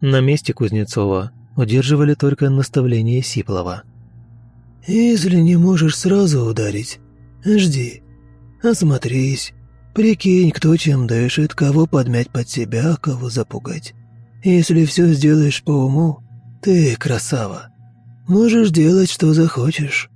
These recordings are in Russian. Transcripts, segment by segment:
На месте Кузнецова удерживали только наставление Сиплова. «Если не можешь сразу ударить, жди, осмотрись, прикинь, кто чем дышит, кого подмять под себя, кого запугать. Если все сделаешь по уму, ты красава. Можешь делать, что захочешь».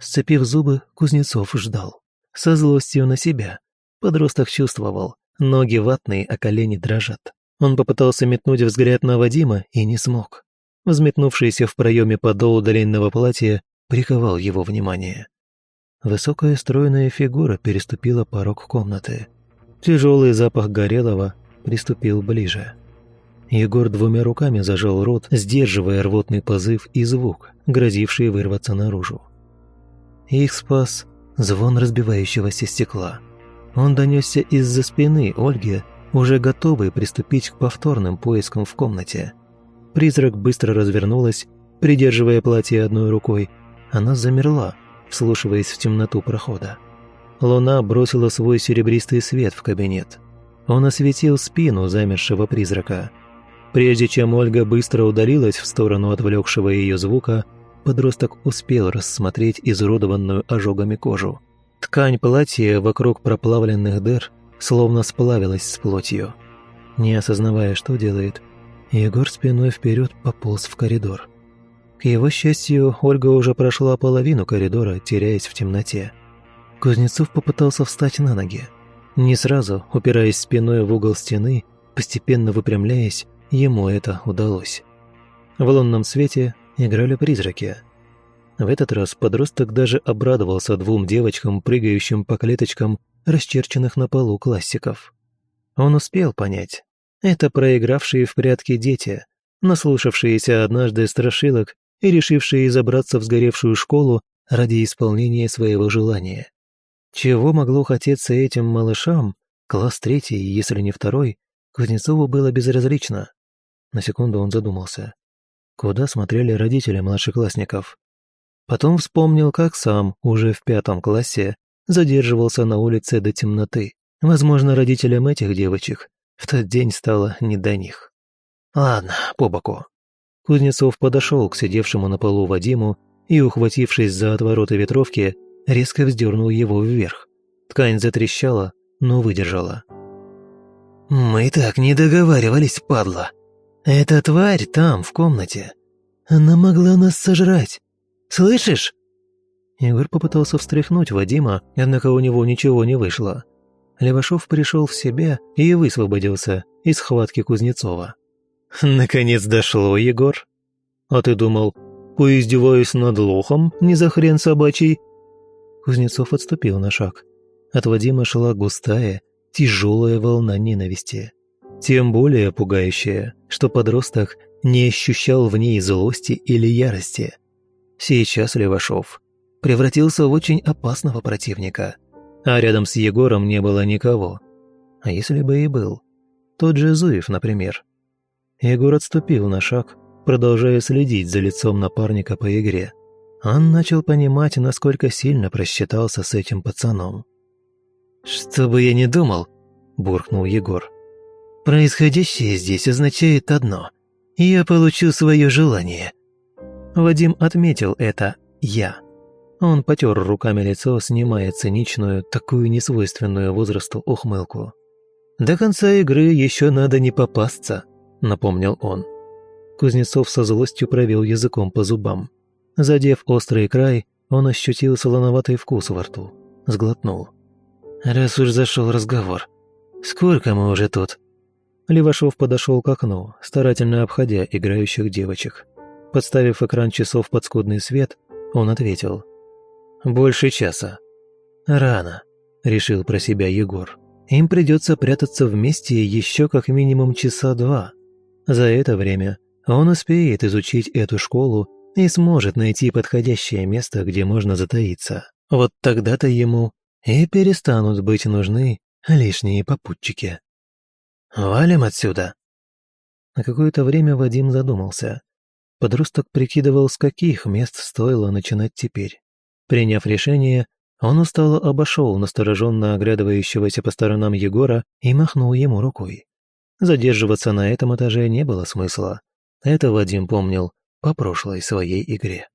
Сцепив зубы, Кузнецов ждал. Со злостью на себя. Подросток чувствовал. Ноги ватные, а колени дрожат. Он попытался метнуть взгляд на Вадима и не смог. Взметнувшийся в проеме подол длинного платья приковал его внимание. Высокая стройная фигура переступила порог комнаты. Тяжелый запах горелого приступил ближе. Егор двумя руками зажал рот, сдерживая рвотный позыв и звук, грозивший вырваться наружу. Их спас звон разбивающегося стекла. Он донесся из-за спины Ольги, уже готовый приступить к повторным поискам в комнате. Призрак быстро развернулась, придерживая платье одной рукой. Она замерла, вслушиваясь в темноту прохода. Луна бросила свой серебристый свет в кабинет. Он осветил спину замершего призрака. Прежде чем Ольга быстро удалилась в сторону отвлекшего ее звука, подросток успел рассмотреть изуродованную ожогами кожу. Ткань платья вокруг проплавленных дыр словно сплавилась с плотью. Не осознавая, что делает, Егор спиной вперед пополз в коридор. К его счастью, Ольга уже прошла половину коридора, теряясь в темноте. Кузнецов попытался встать на ноги. Не сразу, упираясь спиной в угол стены, постепенно выпрямляясь, ему это удалось. В лунном свете играли призраки. В этот раз подросток даже обрадовался двум девочкам, прыгающим по клеточкам, расчерченных на полу классиков. Он успел понять. Это проигравшие в прятки дети, наслушавшиеся однажды страшилок и решившие забраться в сгоревшую школу ради исполнения своего желания. Чего могло хотеться этим малышам, класс третий, если не второй, Кузнецову было безразлично. На секунду он задумался. Куда смотрели родители младшеклассников? Потом вспомнил, как сам, уже в пятом классе, задерживался на улице до темноты. Возможно, родителям этих девочек в тот день стало не до них. Ладно, по боку. Кузнецов подошел к сидевшему на полу Вадиму и, ухватившись за отвороты ветровки, резко вздернул его вверх. Ткань затрещала, но выдержала. «Мы так не договаривались, падла!» Эта тварь там, в комнате. Она могла нас сожрать. Слышишь?» Егор попытался встряхнуть Вадима, однако у него ничего не вышло. Левашов пришел в себя и высвободился из схватки Кузнецова. «Наконец дошло, Егор. А ты думал, поиздеваюсь над лохом, не за хрен собачий?» Кузнецов отступил на шаг. От Вадима шла густая, тяжелая волна ненависти. Тем более пугающее, что подросток не ощущал в ней злости или ярости. Сейчас Левашов превратился в очень опасного противника, а рядом с Егором не было никого. А если бы и был? Тот же Зуев, например. Егор отступил на шаг, продолжая следить за лицом напарника по игре. Он начал понимать, насколько сильно просчитался с этим пацаном. «Что бы я ни думал», – буркнул Егор – Происходящее здесь означает одно. Я получу свое желание. Вадим отметил это «я». Он потер руками лицо, снимая циничную, такую несвойственную возрасту ухмылку. «До конца игры еще надо не попасться», — напомнил он. Кузнецов со злостью провел языком по зубам. Задев острый край, он ощутил солоноватый вкус во рту. Сглотнул. «Раз уж зашел разговор, сколько мы уже тут?» Левашов подошел к окну, старательно обходя играющих девочек. Подставив экран часов под скудный свет, он ответил. «Больше часа». «Рано», — решил про себя Егор. «Им придется прятаться вместе еще как минимум часа два. За это время он успеет изучить эту школу и сможет найти подходящее место, где можно затаиться. Вот тогда-то ему и перестанут быть нужны лишние попутчики». «Валим отсюда!» На какое-то время Вадим задумался. Подросток прикидывал, с каких мест стоило начинать теперь. Приняв решение, он устало обошел настороженно оглядывающегося по сторонам Егора и махнул ему рукой. Задерживаться на этом этаже не было смысла. Это Вадим помнил по прошлой своей игре.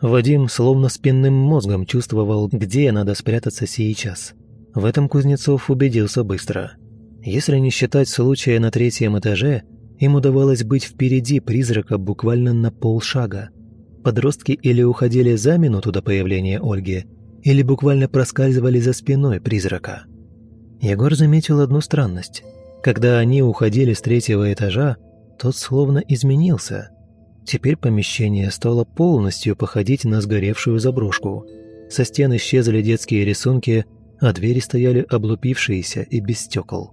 Вадим словно спинным мозгом чувствовал, где надо спрятаться сейчас. В этом Кузнецов убедился быстро. Если не считать случая на третьем этаже, им удавалось быть впереди призрака буквально на полшага. Подростки или уходили за минуту до появления Ольги, или буквально проскальзывали за спиной призрака. Егор заметил одну странность. Когда они уходили с третьего этажа, тот словно изменился. Теперь помещение стало полностью походить на сгоревшую заброшку. Со стен исчезли детские рисунки, а двери стояли облупившиеся и без стекол.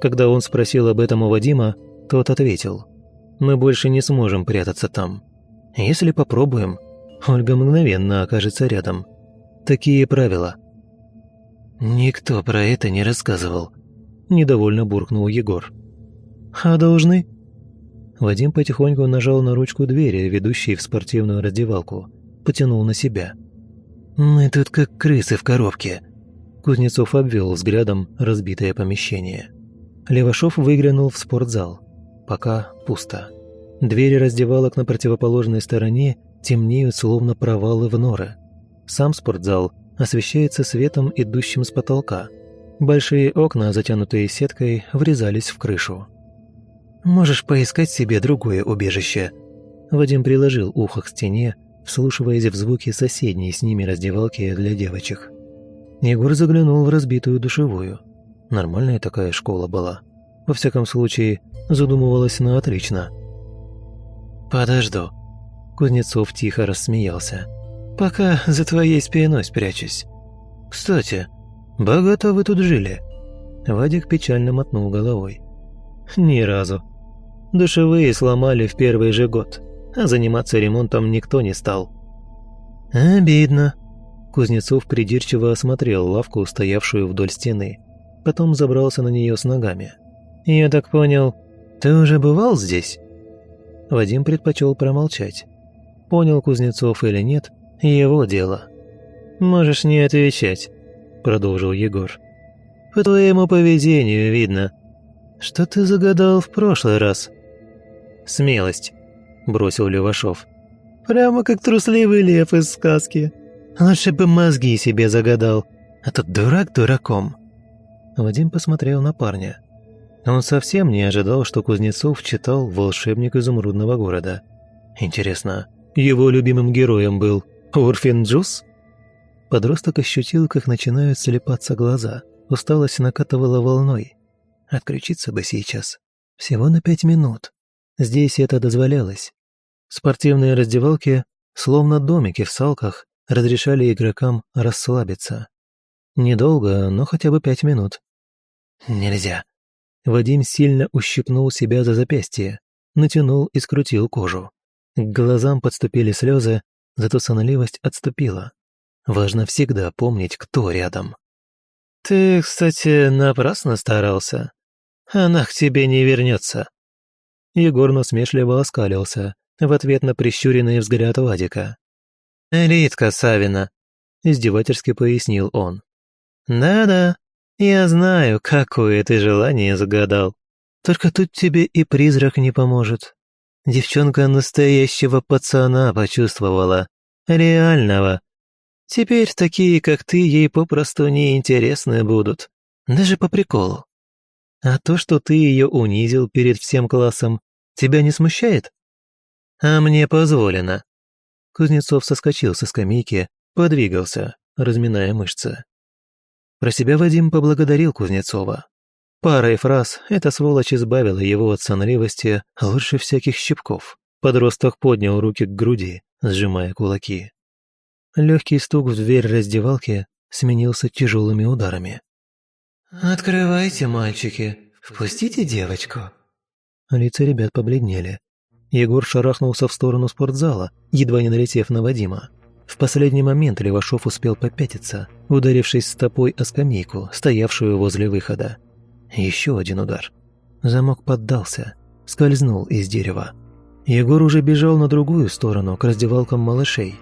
Когда он спросил об этом у Вадима, тот ответил, «Мы больше не сможем прятаться там. Если попробуем, Ольга мгновенно окажется рядом. Такие правила». «Никто про это не рассказывал», – недовольно буркнул Егор. «А должны?» Вадим потихоньку нажал на ручку двери, ведущей в спортивную раздевалку, потянул на себя. «Мы тут как крысы в коробке», Кузнецов обвел взглядом разбитое помещение. Левашов выглянул в спортзал. Пока пусто. Двери раздевалок на противоположной стороне темнеют, словно провалы в норы. Сам спортзал освещается светом, идущим с потолка. Большие окна, затянутые сеткой, врезались в крышу. «Можешь поискать себе другое убежище». Вадим приложил ухо к стене, вслушиваясь в звуки соседней с ними раздевалки для девочек. Егор заглянул в разбитую душевую. Нормальная такая школа была. Во всяком случае, задумывалась на отлично. «Подожду». Кузнецов тихо рассмеялся. «Пока за твоей спиной спрячусь. Кстати, богато вы тут жили?» Вадик печально мотнул головой. «Ни разу. Душевые сломали в первый же год, а заниматься ремонтом никто не стал». «Обидно», Кузнецов придирчиво осмотрел лавку, стоявшую вдоль стены. Потом забрался на нее с ногами. «Я так понял, ты уже бывал здесь?» Вадим предпочел промолчать. Понял Кузнецов или нет, его дело. «Можешь не отвечать», — продолжил Егор. «По твоему поведению видно. Что ты загадал в прошлый раз?» «Смелость», — бросил Левашов. «Прямо как трусливый лев из сказки», Лучше бы мозги себе загадал, а тут дурак дураком». Вадим посмотрел на парня. Он совсем не ожидал, что Кузнецов читал «Волшебник изумрудного города». Интересно, его любимым героем был Урфин Джус? Подросток ощутил, как начинают слепаться глаза. Усталость накатывала волной. Отключиться бы сейчас. Всего на пять минут. Здесь это дозволялось. Спортивные раздевалки, словно домики в салках, разрешали игрокам расслабиться. Недолго, но хотя бы пять минут. Нельзя. Вадим сильно ущипнул себя за запястье, натянул и скрутил кожу. К глазам подступили слезы, зато сонливость отступила. Важно всегда помнить, кто рядом. «Ты, кстати, напрасно старался. Она к тебе не вернется». Егор насмешливо оскалился в ответ на прищуренный взгляд Вадика. «Ритка Савина», – издевательски пояснил он. «Да-да, я знаю, какое ты желание загадал. Только тут тебе и призрак не поможет. Девчонка настоящего пацана почувствовала. Реального. Теперь такие, как ты, ей попросту неинтересны будут. Даже по приколу. А то, что ты ее унизил перед всем классом, тебя не смущает? А мне позволено. Кузнецов соскочил со скамейки, подвигался, разминая мышцы. Про себя Вадим поблагодарил Кузнецова. Парой фраз эта сволочь избавила его от сонливости лучше всяких щипков. Подросток поднял руки к груди, сжимая кулаки. Легкий стук в дверь раздевалки сменился тяжелыми ударами. «Открывайте, мальчики, впустите девочку». Лица ребят побледнели. Егор шарахнулся в сторону спортзала, едва не налетев на Вадима. В последний момент Левашов успел попятиться, ударившись стопой о скамейку, стоявшую возле выхода. Еще один удар. Замок поддался, скользнул из дерева. Егор уже бежал на другую сторону, к раздевалкам малышей.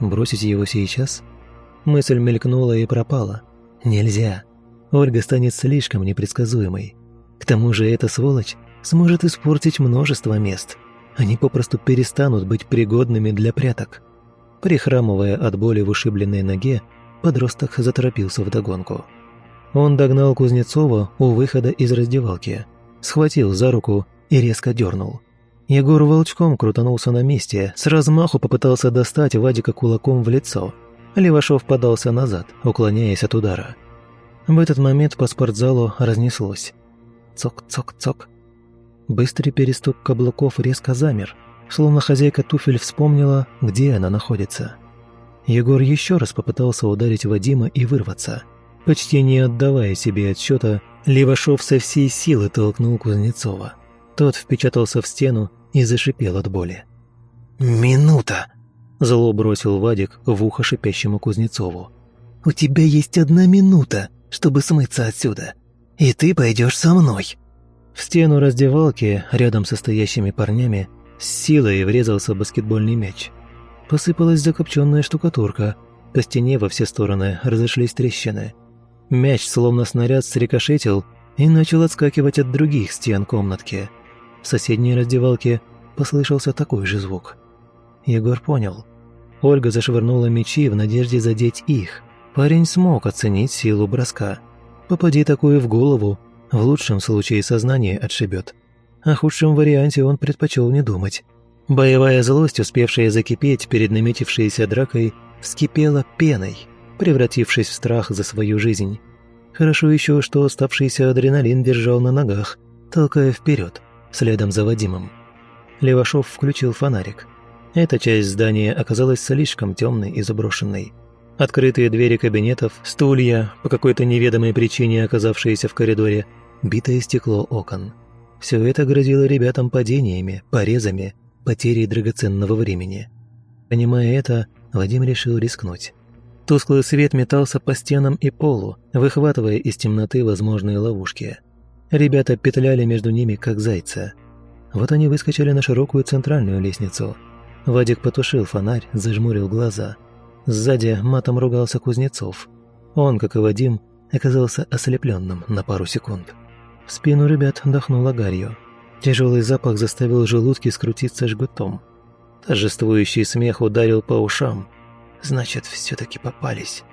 Бросить его сейчас? Мысль мелькнула и пропала. Нельзя. Ольга станет слишком непредсказуемой. К тому же эта сволочь сможет испортить множество мест. Они попросту перестанут быть пригодными для пряток. Прихрамывая от боли в ушибленной ноге, подросток заторопился вдогонку. Он догнал Кузнецова у выхода из раздевалки, схватил за руку и резко дернул. Егор волчком крутанулся на месте, с размаху попытался достать Вадика кулаком в лицо. Левашов подался назад, уклоняясь от удара. В этот момент по спортзалу разнеслось. Цок-цок-цок. Быстрый перестук каблуков резко замер, словно хозяйка туфель вспомнила, где она находится. Егор еще раз попытался ударить Вадима и вырваться. Почти не отдавая себе отчета, Левашов со всей силы толкнул Кузнецова. Тот впечатался в стену и зашипел от боли. «Минута!» – зло бросил Вадик в ухо шипящему Кузнецову. «У тебя есть одна минута, чтобы смыться отсюда, и ты пойдешь со мной!» В стену раздевалки, рядом со стоящими парнями, с силой врезался баскетбольный мяч. Посыпалась закопченная штукатурка, по стене во все стороны разошлись трещины. Мяч, словно снаряд, срикошетил и начал отскакивать от других стен комнатки – в соседней раздевалке послышался такой же звук. Егор понял. Ольга зашвырнула мечи в надежде задеть их. Парень смог оценить силу броска. Попади такое в голову, в лучшем случае сознание отшибет. О худшем варианте он предпочел не думать. Боевая злость, успевшая закипеть перед наметившейся дракой, вскипела пеной, превратившись в страх за свою жизнь. Хорошо еще, что оставшийся адреналин держал на ногах, толкая вперед следом за Вадимом. Левашов включил фонарик. Эта часть здания оказалась слишком темной и заброшенной. Открытые двери кабинетов, стулья, по какой-то неведомой причине оказавшиеся в коридоре, битое стекло окон. Все это грозило ребятам падениями, порезами, потерей драгоценного времени. Понимая это, Вадим решил рискнуть. Тусклый свет метался по стенам и полу, выхватывая из темноты возможные ловушки. Ребята петляли между ними, как зайцы. Вот они выскочили на широкую центральную лестницу. Вадик потушил фонарь, зажмурил глаза. Сзади матом ругался Кузнецов. Он, как и Вадим, оказался ослепленным на пару секунд. В спину ребят дохнуло гарью. Тяжелый запах заставил желудки скрутиться жгутом. Торжествующий смех ударил по ушам. Значит, все-таки попались.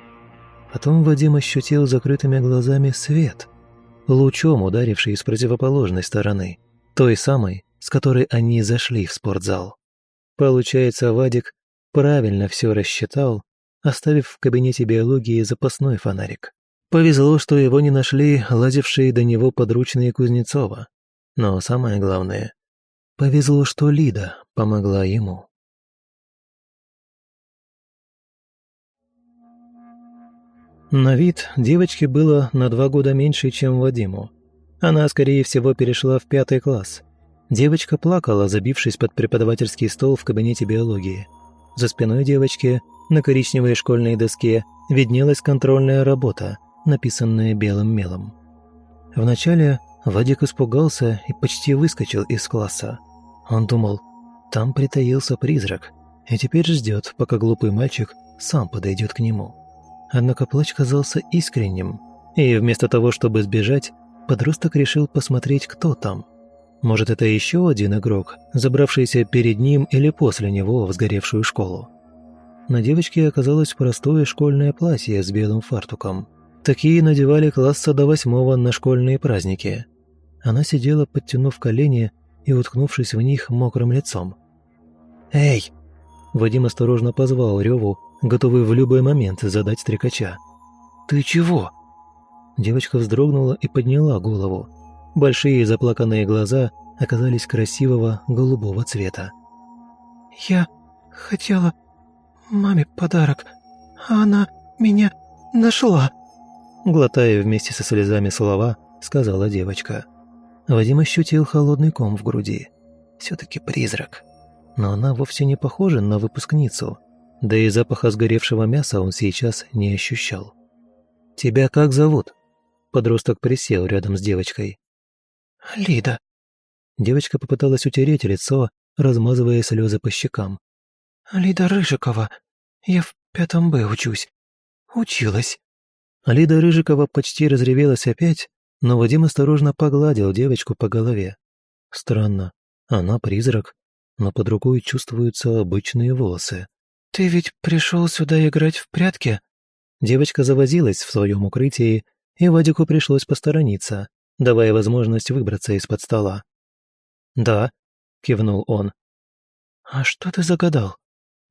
Потом Вадим ощутил закрытыми глазами свет лучом ударивший с противоположной стороны, той самой, с которой они зашли в спортзал. Получается, Вадик правильно все рассчитал, оставив в кабинете биологии запасной фонарик. Повезло, что его не нашли лазившие до него подручные Кузнецова. Но самое главное, повезло, что Лида помогла ему. На вид девочке было на два года меньше, чем Вадиму. Она, скорее всего, перешла в пятый класс. Девочка плакала, забившись под преподавательский стол в кабинете биологии. За спиной девочки, на коричневой школьной доске, виднелась контрольная работа, написанная белым мелом. Вначале Вадик испугался и почти выскочил из класса. Он думал, там притаился призрак, и теперь ждет, пока глупый мальчик сам подойдет к нему. Однако плач казался искренним, и вместо того, чтобы сбежать, подросток решил посмотреть, кто там. Может, это еще один игрок, забравшийся перед ним или после него в сгоревшую школу. На девочке оказалось простое школьное платье с белым фартуком. Такие надевали класса до восьмого на школьные праздники. Она сидела, подтянув колени и уткнувшись в них мокрым лицом. «Эй!» Вадим осторожно позвал Реву, готовый в любой момент задать стрекача. «Ты чего?» Девочка вздрогнула и подняла голову. Большие заплаканные глаза оказались красивого голубого цвета. «Я хотела маме подарок, а она меня нашла!» Глотая вместе со слезами слова, сказала девочка. Вадим ощутил холодный ком в груди. Все-таки призрак. Но она вовсе не похожа на выпускницу – да и запаха сгоревшего мяса он сейчас не ощущал. «Тебя как зовут?» Подросток присел рядом с девочкой. «Лида». Девочка попыталась утереть лицо, размазывая слезы по щекам. «Лида Рыжикова. Я в пятом Б учусь. Училась». Лида Рыжикова почти разревелась опять, но Вадим осторожно погладил девочку по голове. Странно, она призрак, но под рукой чувствуются обычные волосы. «Ты ведь пришел сюда играть в прятки?» Девочка завозилась в своем укрытии, и Вадику пришлось посторониться, давая возможность выбраться из-под стола. «Да», — кивнул он. «А что ты загадал?»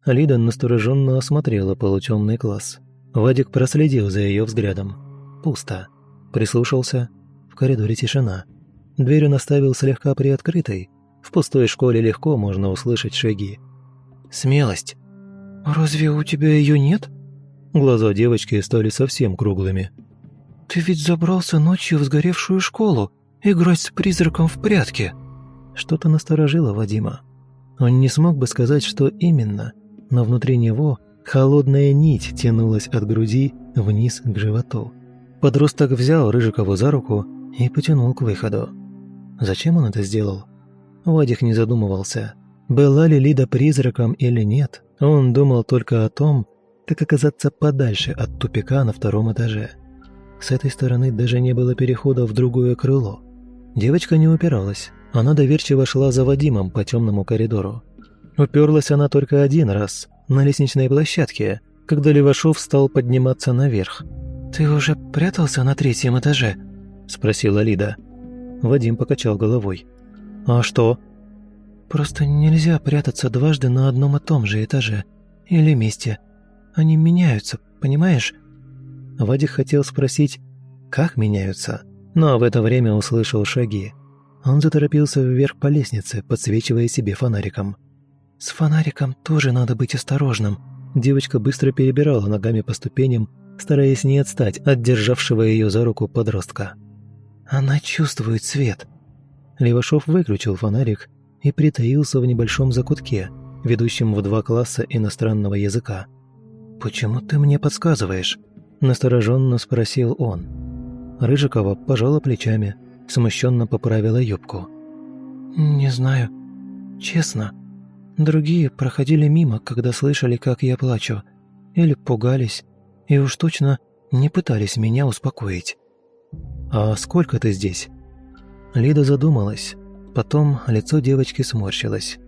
Лида настороженно осмотрела полутемный класс. Вадик проследил за ее взглядом. Пусто. Прислушался. В коридоре тишина. Дверь он оставил слегка приоткрытой. В пустой школе легко можно услышать шаги. «Смелость. Разве у тебя ее нет?» Глаза девочки стали совсем круглыми. «Ты ведь забрался ночью в сгоревшую школу играть с призраком в прятки!» Что-то насторожило Вадима. Он не смог бы сказать, что именно, но внутри него холодная нить тянулась от груди вниз к животу. Подросток взял Рыжикову за руку и потянул к выходу. Зачем он это сделал? Вадик не задумывался. Была ли Лида призраком или нет, он думал только о том, как оказаться подальше от тупика на втором этаже. С этой стороны даже не было перехода в другое крыло. Девочка не упиралась, она доверчиво шла за Вадимом по темному коридору. Уперлась она только один раз, на лестничной площадке, когда Левашов стал подниматься наверх. «Ты уже прятался на третьем этаже?» – спросила Лида. Вадим покачал головой. «А что?» «Просто нельзя прятаться дважды на одном и том же этаже. Или месте. Они меняются, понимаешь?» Вадик хотел спросить, как меняются, но в это время услышал шаги. Он заторопился вверх по лестнице, подсвечивая себе фонариком. «С фонариком тоже надо быть осторожным». Девочка быстро перебирала ногами по ступеням, стараясь не отстать от державшего ее за руку подростка. «Она чувствует свет». Левашов выключил фонарик и притаился в небольшом закутке, ведущем в два класса иностранного языка. «Почему ты мне подсказываешь?» – настороженно спросил он. Рыжикова пожала плечами, смущенно поправила юбку. «Не знаю. Честно. Другие проходили мимо, когда слышали, как я плачу, или пугались, и уж точно не пытались меня успокоить». «А сколько ты здесь?» Лида задумалась. Потом лицо девочки сморщилось.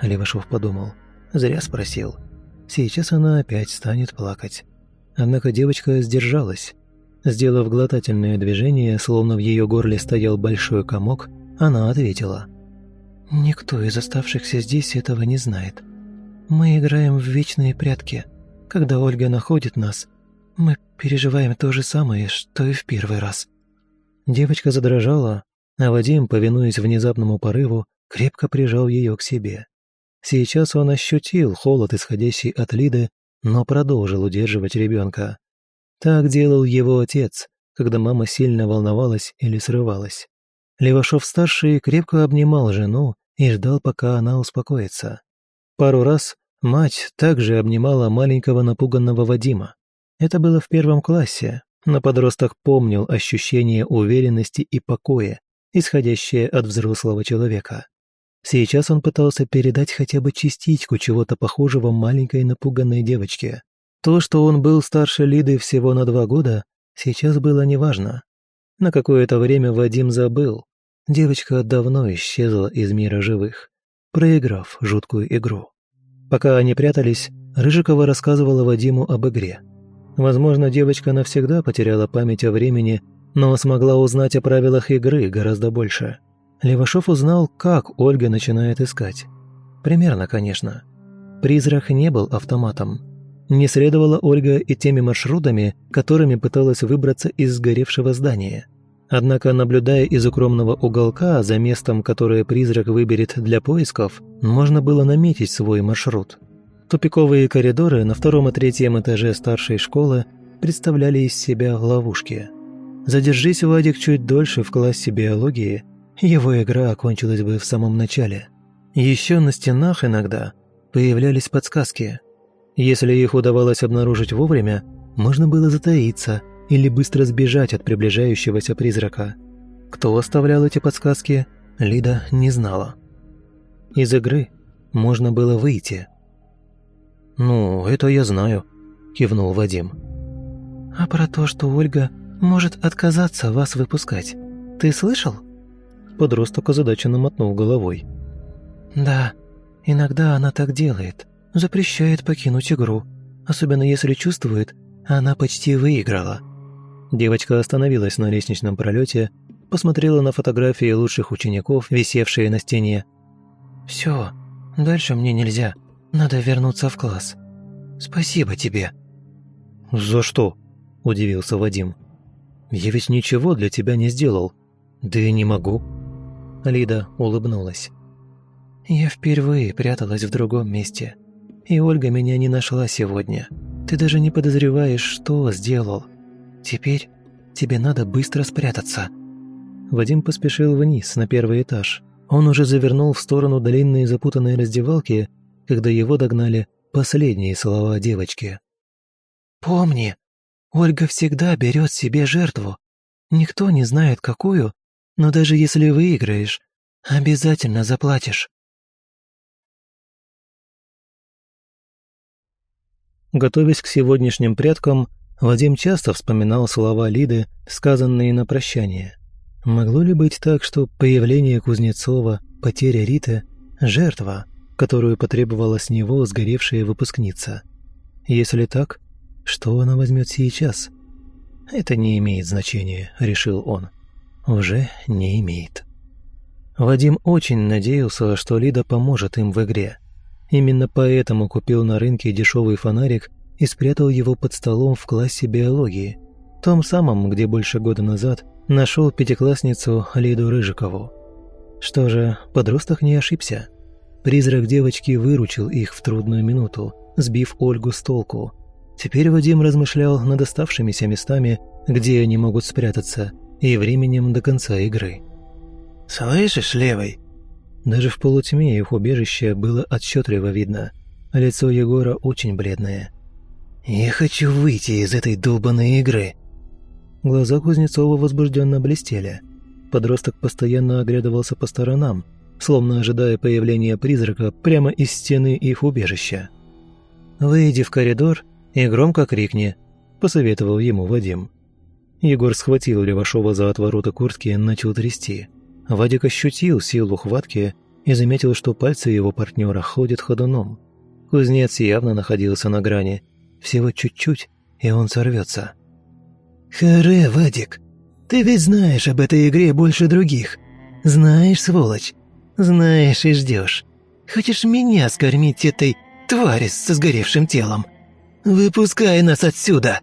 Левашов подумал. Зря спросил. Сейчас она опять станет плакать. Однако девочка сдержалась. Сделав глотательное движение, словно в ее горле стоял большой комок, она ответила. «Никто из оставшихся здесь этого не знает. Мы играем в вечные прятки. Когда Ольга находит нас, мы переживаем то же самое, что и в первый раз». Девочка задрожала, а Вадим, повинуясь внезапному порыву, крепко прижал ее к себе. Сейчас он ощутил холод, исходящий от Лиды, но продолжил удерживать ребенка. Так делал его отец, когда мама сильно волновалась или срывалась. Левашов-старший крепко обнимал жену и ждал, пока она успокоится. Пару раз мать также обнимала маленького напуганного Вадима. Это было в первом классе, но подросток помнил ощущение уверенности и покоя, исходящее от взрослого человека. Сейчас он пытался передать хотя бы частичку чего-то похожего маленькой напуганной девочке. То, что он был старше Лиды всего на два года, сейчас было неважно. На какое-то время Вадим забыл. Девочка давно исчезла из мира живых, проиграв жуткую игру. Пока они прятались, Рыжикова рассказывала Вадиму об игре. Возможно, девочка навсегда потеряла память о времени, но смогла узнать о правилах игры гораздо больше – Левашов узнал, как Ольга начинает искать. Примерно, конечно. Призрак не был автоматом. Не следовала Ольга и теми маршрутами, которыми пыталась выбраться из сгоревшего здания. Однако, наблюдая из укромного уголка за местом, которое призрак выберет для поисков, можно было наметить свой маршрут. Тупиковые коридоры на втором и третьем этаже старшей школы представляли из себя ловушки. Задержись Вадик чуть дольше в классе биологии, его игра окончилась бы в самом начале. Еще на стенах иногда появлялись подсказки. Если их удавалось обнаружить вовремя, можно было затаиться или быстро сбежать от приближающегося призрака. Кто оставлял эти подсказки, Лида не знала. Из игры можно было выйти. «Ну, это я знаю», – кивнул Вадим. А про то, что Ольга может отказаться вас выпускать, ты слышал?» Подросток озадаченно мотнул головой. «Да, иногда она так делает. Запрещает покинуть игру. Особенно если чувствует, она почти выиграла». Девочка остановилась на лестничном пролете, посмотрела на фотографии лучших учеников, висевшие на стене. «Все, дальше мне нельзя. Надо вернуться в класс. Спасибо тебе». «За что?» – удивился Вадим. «Я ведь ничего для тебя не сделал. Да и не могу». Лида улыбнулась. «Я впервые пряталась в другом месте. И Ольга меня не нашла сегодня. Ты даже не подозреваешь, что сделал. Теперь тебе надо быстро спрятаться». Вадим поспешил вниз, на первый этаж. Он уже завернул в сторону длинной запутанной раздевалки, когда его догнали последние слова девочки. «Помни, Ольга всегда берет себе жертву. Никто не знает, какую, но даже если выиграешь, обязательно заплатишь». Готовясь к сегодняшним пряткам, Вадим часто вспоминал слова Лиды, сказанные на прощание. Могло ли быть так, что появление Кузнецова, потеря Риты – жертва, которую потребовала с него сгоревшая выпускница? Если так, что она возьмет сейчас? Это не имеет значения, решил он. Уже не имеет. Вадим очень надеялся, что Лида поможет им в игре. Именно поэтому купил на рынке дешевый фонарик и спрятал его под столом в классе биологии, том самом, где больше года назад нашел пятиклассницу Лиду Рыжикову. Что же, подросток не ошибся. Призрак девочки выручил их в трудную минуту, сбив Ольгу с толку. Теперь Вадим размышлял над оставшимися местами, где они могут спрятаться, и временем до конца игры. «Слышишь, левый?» Даже в полутьме их убежища было отчетливо видно. Лицо Егора очень бледное. «Я хочу выйти из этой долбанной игры», Глаза Кузнецова возбужденно блестели. Подросток постоянно оглядывался по сторонам, словно ожидая появления призрака прямо из стены их убежища. «Выйди в коридор и громко крикни», – посоветовал ему Вадим. Егор схватил Левашова за отвороты куртки и начал трясти. Вадик ощутил силу хватки и заметил, что пальцы его партнера ходят ходуном. Кузнец явно находился на грани. Всего чуть-чуть, и он сорвется. «Харе, Вадик, ты ведь знаешь об этой игре больше других. Знаешь, сволочь, знаешь и ждешь. Хочешь меня скормить этой твари со сгоревшим телом? Выпускай нас отсюда!»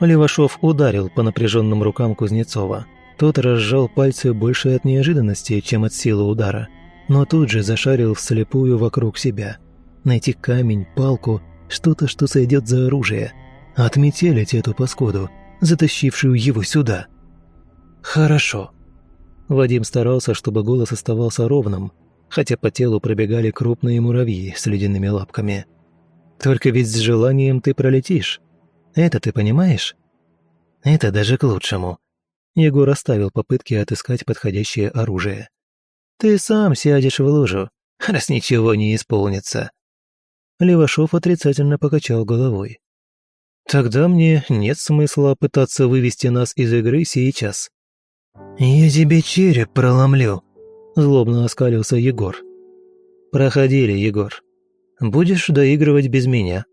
Левашов ударил по напряженным рукам Кузнецова. Тот разжал пальцы больше от неожиданности, чем от силы удара, но тут же зашарил вслепую вокруг себя. Найти камень, палку, что-то, что сойдет за оружие. Отметелить эту паскуду – затащившую его сюда. «Хорошо». Вадим старался, чтобы голос оставался ровным, хотя по телу пробегали крупные муравьи с ледяными лапками. «Только ведь с желанием ты пролетишь. Это ты понимаешь?» «Это даже к лучшему». Егор оставил попытки отыскать подходящее оружие. «Ты сам сядешь в лужу, раз ничего не исполнится». Левашов отрицательно покачал головой. Тогда мне нет смысла пытаться вывести нас из игры сейчас. «Я тебе череп проломлю», – злобно оскалился Егор. «Проходили, Егор. Будешь доигрывать без меня».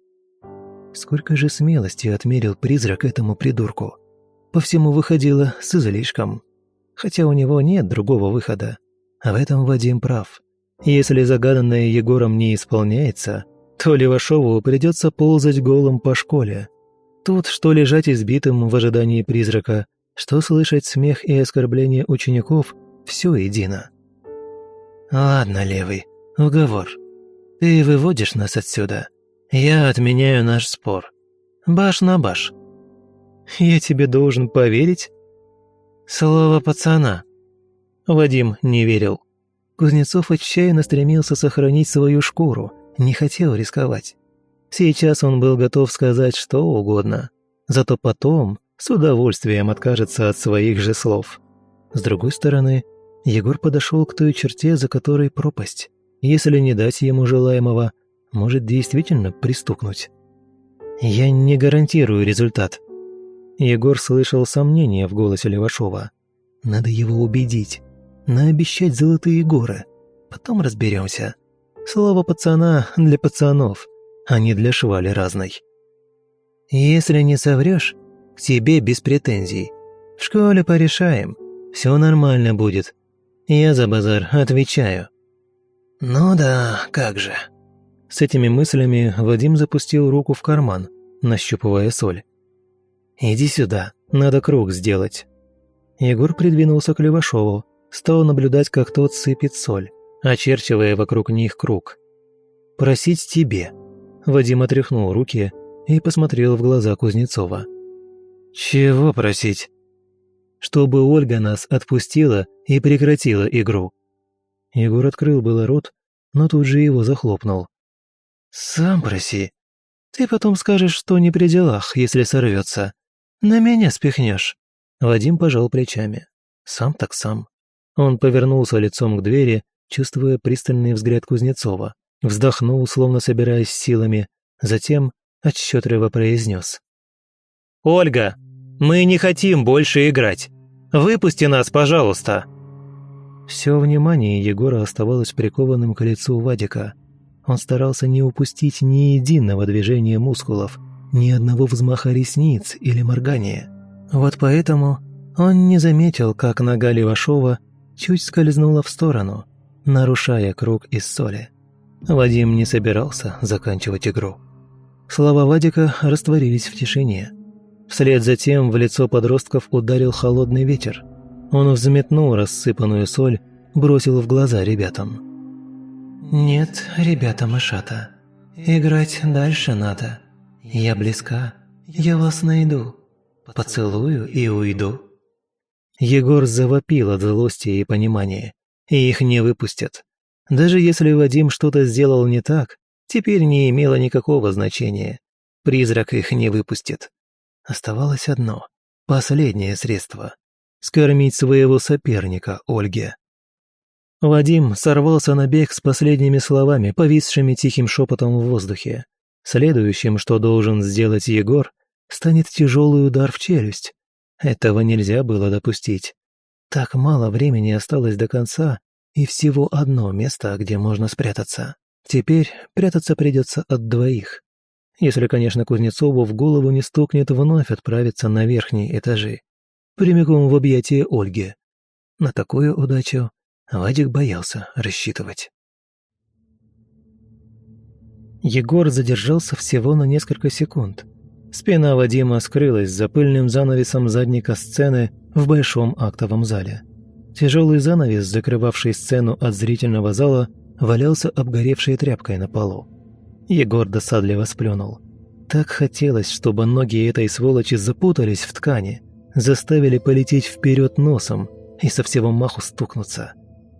Сколько же смелости отмерил призрак этому придурку. По всему выходило с излишком. Хотя у него нет другого выхода. А в этом Вадим прав. Если загаданное Егором не исполняется, то Левашову придется ползать голым по школе, Тут что лежать избитым в ожидании призрака, что слышать смех и оскорбления учеников – все едино. «Ладно, левый, уговор. Ты выводишь нас отсюда. Я отменяю наш спор. Баш на баш». «Я тебе должен поверить?» «Слово пацана». Вадим не верил. Кузнецов отчаянно стремился сохранить свою шкуру, не хотел рисковать. Сейчас он был готов сказать что угодно, зато потом с удовольствием откажется от своих же слов. С другой стороны, Егор подошел к той черте, за которой пропасть. Если не дать ему желаемого, может действительно пристукнуть. Я не гарантирую результат. Егор слышал сомнения в голосе Левашова. «Надо его убедить. Наобещать золотые горы. Потом разберемся. Слово пацана для пацанов, а не для швали разной. Если не соврешь, к тебе без претензий. В школе порешаем. Все нормально будет. Я за базар отвечаю». «Ну да, как же». С этими мыслями Вадим запустил руку в карман, нащупывая соль. «Иди сюда, надо круг сделать». Егор придвинулся к Левашову, стал наблюдать, как тот сыпет соль, очерчивая вокруг них круг. «Просить тебе». Вадим отряхнул руки и посмотрел в глаза Кузнецова. «Чего просить?» «Чтобы Ольга нас отпустила и прекратила игру». Егор открыл было рот, но тут же его захлопнул. «Сам проси. Ты потом скажешь, что не при делах, если сорвется. На меня спихнешь». Вадим пожал плечами. Сам так сам. Он повернулся лицом к двери, чувствуя пристальный взгляд Кузнецова. Вздохнул, словно собираясь силами, затем отчетливо произнес. «Ольга, мы не хотим больше играть. Выпусти нас, пожалуйста!» Все внимание Егора оставалось прикованным к лицу Вадика. Он старался не упустить ни единого движения мускулов, ни одного взмаха ресниц или моргания. Вот поэтому он не заметил, как нога Левашова чуть скользнула в сторону, нарушая круг из соли. Вадим не собирался заканчивать игру. Слова Вадика растворились в тишине. Вслед за тем в лицо подростков ударил холодный ветер. Он взметнул рассыпанную соль, бросил в глаза ребятам. «Нет, ребята мышата, играть дальше надо. Я близка, я вас найду, поцелую и уйду». Егор завопил от злости и понимания, и их не выпустят. Даже если Вадим что-то сделал не так, теперь не имело никакого значения. Призрак их не выпустит. Оставалось одно, последнее средство — скормить своего соперника Ольге. Вадим сорвался на бег с последними словами, повисшими тихим шепотом в воздухе. Следующим, что должен сделать Егор, станет тяжелый удар в челюсть. Этого нельзя было допустить. Так мало времени осталось до конца, и всего одно место, где можно спрятаться. Теперь прятаться придется от двоих. Если, конечно, Кузнецову в голову не стукнет вновь отправиться на верхние этажи. Прямиком в объятия Ольги. На такую удачу Вадик боялся рассчитывать. Егор задержался всего на несколько секунд. Спина Вадима скрылась за пыльным занавесом задника сцены в большом актовом зале. Тяжелый занавес, закрывавший сцену от зрительного зала, валялся обгоревшей тряпкой на полу. Егор досадливо сплюнул. Так хотелось, чтобы ноги этой сволочи запутались в ткани, заставили полететь вперед носом и со всего маху стукнуться.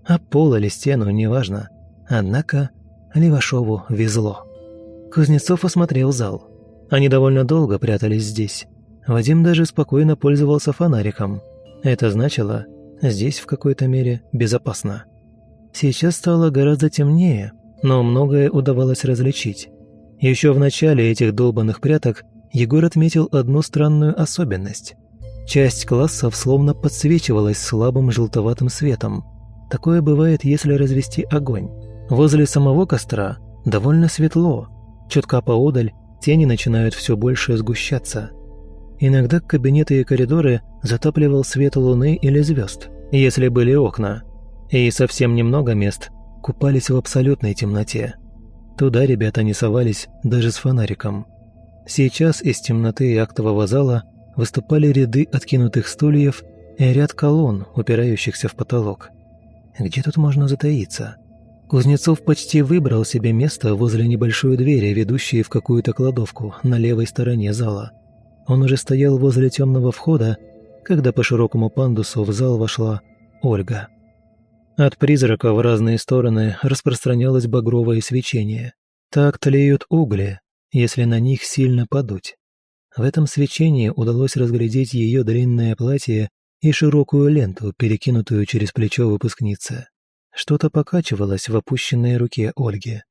А пол или стену, неважно. Однако Левашову везло. Кузнецов осмотрел зал. Они довольно долго прятались здесь. Вадим даже спокойно пользовался фонариком. Это значило, здесь в какой-то мере безопасно. Сейчас стало гораздо темнее, но многое удавалось различить. Еще в начале этих долбанных пряток Егор отметил одну странную особенность. Часть классов словно подсвечивалась слабым желтоватым светом, Такое бывает, если развести огонь. Возле самого костра довольно светло. Чутка поодаль тени начинают все больше сгущаться. Иногда кабинеты и коридоры затапливал свет луны или звезд, если были окна. И совсем немного мест купались в абсолютной темноте. Туда ребята не совались даже с фонариком. Сейчас из темноты актового зала выступали ряды откинутых стульев и ряд колонн, упирающихся в потолок. Где тут можно затаиться? Кузнецов почти выбрал себе место возле небольшой двери, ведущей в какую-то кладовку на левой стороне зала. Он уже стоял возле темного входа, когда по широкому пандусу в зал вошла Ольга. От призрака в разные стороны распространялось багровое свечение. Так тлеют угли, если на них сильно подуть. В этом свечении удалось разглядеть ее длинное платье и широкую ленту, перекинутую через плечо выпускницы. Что-то покачивалось в опущенной руке Ольги.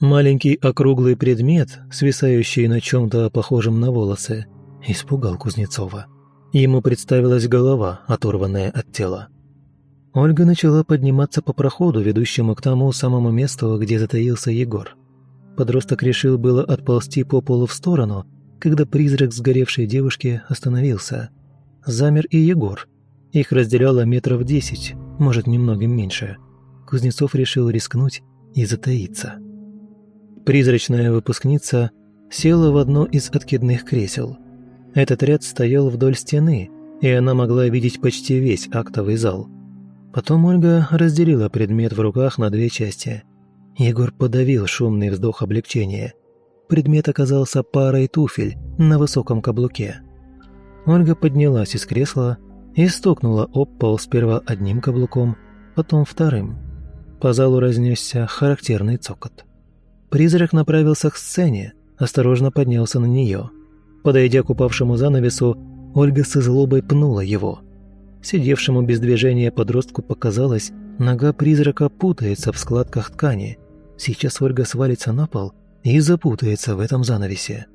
Маленький округлый предмет, свисающий на чем-то похожем на волосы, испугал Кузнецова. Ему представилась голова, оторванная от тела. Ольга начала подниматься по проходу, ведущему к тому самому месту, где затаился Егор. Подросток решил было отползти по полу в сторону, когда призрак сгоревшей девушки остановился. Замер и Егор. Их разделяло метров десять, может, немногим меньше. Кузнецов решил рискнуть и затаиться. Призрачная выпускница села в одно из откидных кресел. Этот ряд стоял вдоль стены, и она могла видеть почти весь актовый зал. Потом Ольга разделила предмет в руках на две части. Егор подавил шумный вздох облегчения. Предмет оказался парой туфель на высоком каблуке. Ольга поднялась из кресла и стукнула об пол сперва одним каблуком, потом вторым. По залу разнесся характерный цокот. Призрак направился к сцене, осторожно поднялся на нее. Подойдя к упавшему занавесу, Ольга со злобой пнула его. Сидевшему без движения подростку показалось, нога призрака путается в складках ткани. Сейчас Ольга свалится на пол и запутается в этом занавесе.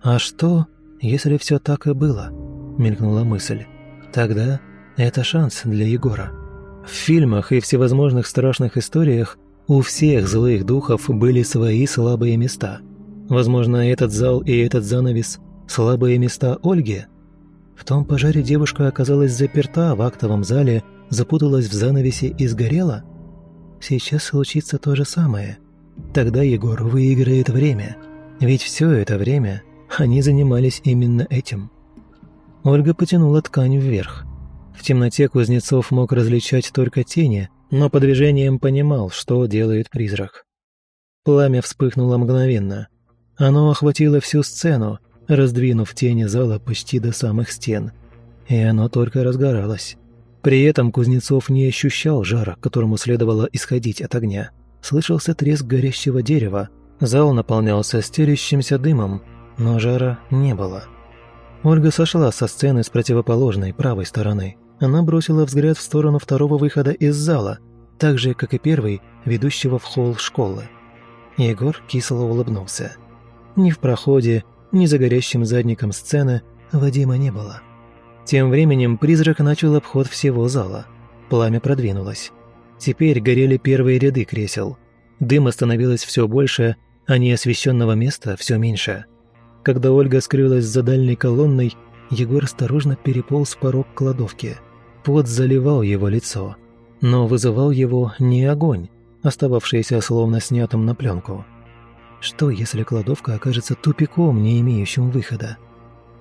«А что, если все так и было?» – мелькнула мысль. «Тогда это шанс для Егора». В фильмах и всевозможных страшных историях у всех злых духов были свои слабые места. Возможно, этот зал и этот занавес – слабые места Ольги. В том пожаре девушка оказалась заперта в актовом зале, запуталась в занавесе и сгорела. Сейчас случится то же самое. Тогда Егор выиграет время. Ведь все это время они занимались именно этим. Ольга потянула ткань вверх. В темноте Кузнецов мог различать только тени, но по движениям понимал, что делает призрак. Пламя вспыхнуло мгновенно. Оно охватило всю сцену, раздвинув тени зала почти до самых стен. И оно только разгоралось. При этом Кузнецов не ощущал жара, которому следовало исходить от огня. Слышался треск горящего дерева, зал наполнялся стелящимся дымом, но жара не было. Ольга сошла со сцены с противоположной правой стороны. Она бросила взгляд в сторону второго выхода из зала, так же, как и первый, ведущего в холл школы. Егор кисло улыбнулся. Ни в проходе, ни за горящим задником сцены Вадима не было. Тем временем призрак начал обход всего зала. Пламя продвинулось. Теперь горели первые ряды кресел. Дыма становилось все больше, а неосвещенного места все меньше. Когда Ольга скрылась за дальней колонной, Егор осторожно переполз порог кладовки. Пот заливал его лицо, но вызывал его не огонь, остававшийся словно снятым на пленку. Что, если кладовка окажется тупиком, не имеющим выхода?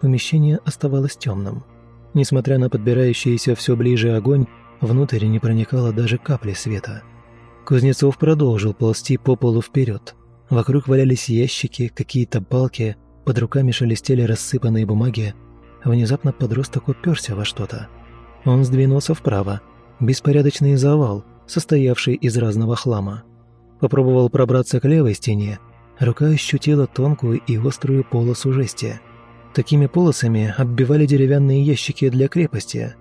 Помещение оставалось темным. Несмотря на подбирающийся все ближе огонь, внутрь не проникало даже капли света. Кузнецов продолжил ползти по полу вперед. Вокруг валялись ящики, какие-то балки, под руками шелестели рассыпанные бумаги. Внезапно подросток уперся во что-то. Он сдвинулся вправо. Беспорядочный завал, состоявший из разного хлама. Попробовал пробраться к левой стене. Рука ощутила тонкую и острую полосу жести. Такими полосами оббивали деревянные ящики для крепости.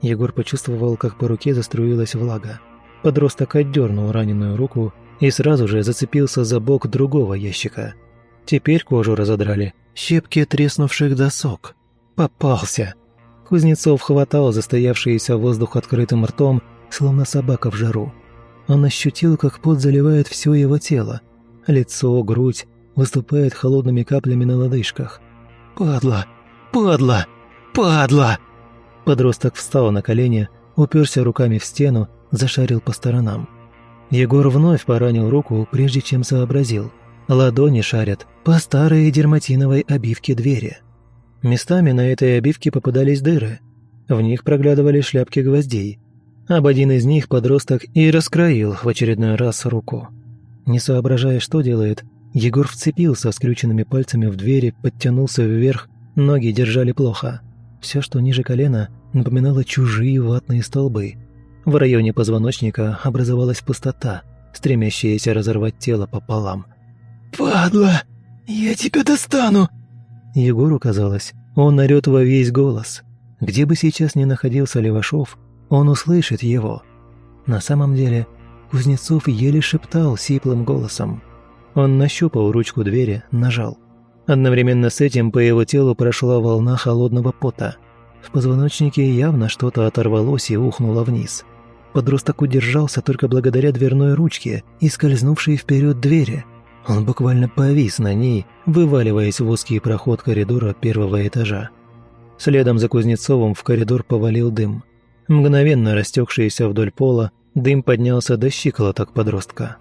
Егор почувствовал, как по руке заструилась влага. Подросток отдернул раненую руку и сразу же зацепился за бок другого ящика. Теперь кожу разодрали. Щепки треснувших досок. Попался. Кузнецов хватал застоявшийся воздух открытым ртом, словно собака в жару. Он ощутил, как пот заливает все его тело. Лицо, грудь выступает холодными каплями на лодыжках. «Падла! Падла! Падла!» Подросток встал на колени, уперся руками в стену, зашарил по сторонам. Егор вновь поранил руку, прежде чем сообразил. Ладони шарят по старой дерматиновой обивке двери. Местами на этой обивке попадались дыры. В них проглядывали шляпки гвоздей. Об один из них подросток и раскроил в очередной раз руку. Не соображая, что делает, Егор вцепился скрюченными пальцами в двери, подтянулся вверх, ноги держали плохо. Все, что ниже колена, напоминало чужие ватные столбы. В районе позвоночника образовалась пустота, стремящаяся разорвать тело пополам. «Падла! Я тебя достану!» Егору казалось, он орёт во весь голос. Где бы сейчас ни находился Левашов, он услышит его. На самом деле, Кузнецов еле шептал сиплым голосом. Он нащупал ручку двери, нажал. Одновременно с этим по его телу прошла волна холодного пота. В позвоночнике явно что-то оторвалось и ухнуло вниз. Подросток удержался только благодаря дверной ручке и скользнувшей вперед двери. Он буквально повис на ней, вываливаясь в узкий проход коридора первого этажа. Следом за Кузнецовым в коридор повалил дым. Мгновенно растекшийся вдоль пола, дым поднялся до щиколоток подростка.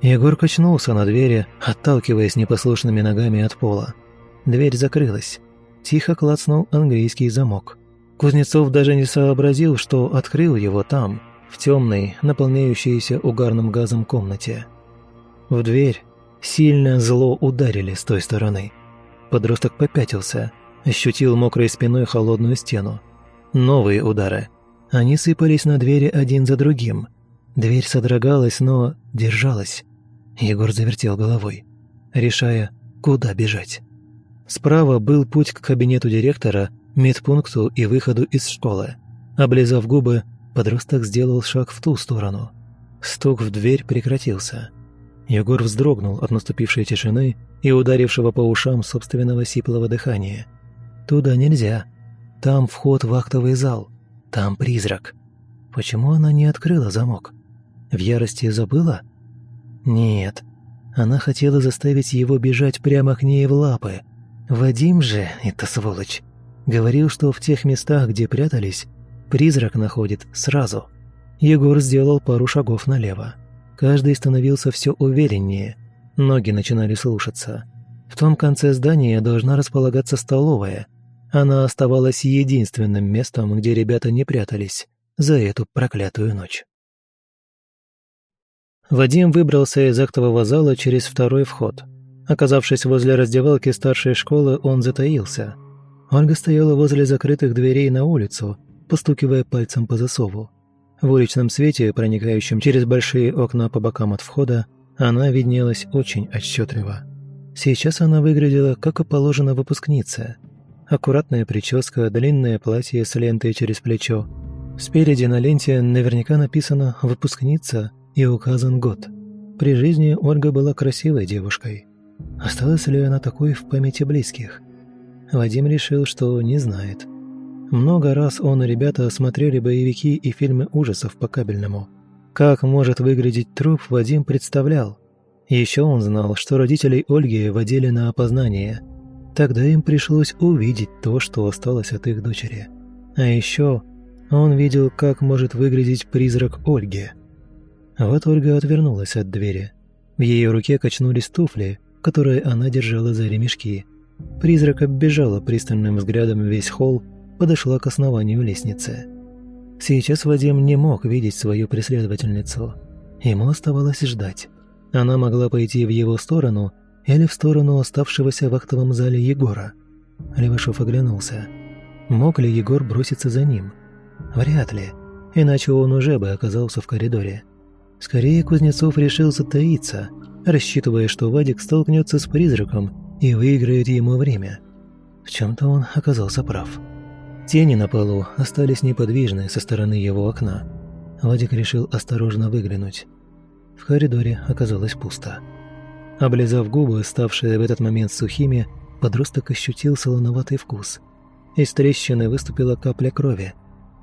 Егор качнулся на двери, отталкиваясь непослушными ногами от пола. Дверь закрылась. Тихо клацнул английский замок. Кузнецов даже не сообразил, что открыл его там, в темной, наполняющейся угарным газом комнате. В дверь сильно зло ударили с той стороны. Подросток попятился, ощутил мокрой спиной холодную стену. Новые удары. Они сыпались на двери один за другим. Дверь содрогалась, но держалась. Егор завертел головой, решая, куда бежать. Справа был путь к кабинету директора, медпункту и выходу из школы. Облизав губы, подросток сделал шаг в ту сторону. Стук в дверь прекратился. Егор вздрогнул от наступившей тишины и ударившего по ушам собственного сиплого дыхания. «Туда нельзя. Там вход в актовый зал. Там призрак. Почему она не открыла замок? В ярости забыла?» Нет, она хотела заставить его бежать прямо к ней в лапы. Вадим же, это сволочь, говорил, что в тех местах, где прятались, призрак находит сразу. Егор сделал пару шагов налево. Каждый становился все увереннее. Ноги начинали слушаться. В том конце здания должна располагаться столовая. Она оставалась единственным местом, где ребята не прятались за эту проклятую ночь. Вадим выбрался из актового зала через второй вход. Оказавшись возле раздевалки старшей школы, он затаился. Ольга стояла возле закрытых дверей на улицу, постукивая пальцем по засову. В уличном свете, проникающем через большие окна по бокам от входа, она виднелась очень отчетливо. Сейчас она выглядела, как и положено выпускнице. Аккуратная прическа, длинное платье с лентой через плечо. Спереди на ленте наверняка написано «Выпускница», и указан год. При жизни Ольга была красивой девушкой. Осталась ли она такой в памяти близких? Вадим решил, что не знает. Много раз он и ребята смотрели боевики и фильмы ужасов по кабельному. Как может выглядеть труп, Вадим представлял. Еще он знал, что родителей Ольги водили на опознание. Тогда им пришлось увидеть то, что осталось от их дочери. А еще он видел, как может выглядеть призрак Ольги – вот Ольга отвернулась от двери. В ее руке качнулись туфли, которые она держала за ремешки. Призрак оббежала пристальным взглядом весь холл, подошла к основанию лестницы. Сейчас Вадим не мог видеть свою преследовательницу. Ему оставалось ждать. Она могла пойти в его сторону или в сторону оставшегося в актовом зале Егора. Левашов оглянулся. Мог ли Егор броситься за ним? Вряд ли, иначе он уже бы оказался в коридоре. Скорее Кузнецов решил затаиться, рассчитывая, что Вадик столкнется с призраком и выиграет ему время. В чем-то он оказался прав. Тени на полу остались неподвижны со стороны его окна. Вадик решил осторожно выглянуть. В коридоре оказалось пусто. Облизав губы, ставшие в этот момент сухими, подросток ощутил солоноватый вкус. Из трещины выступила капля крови.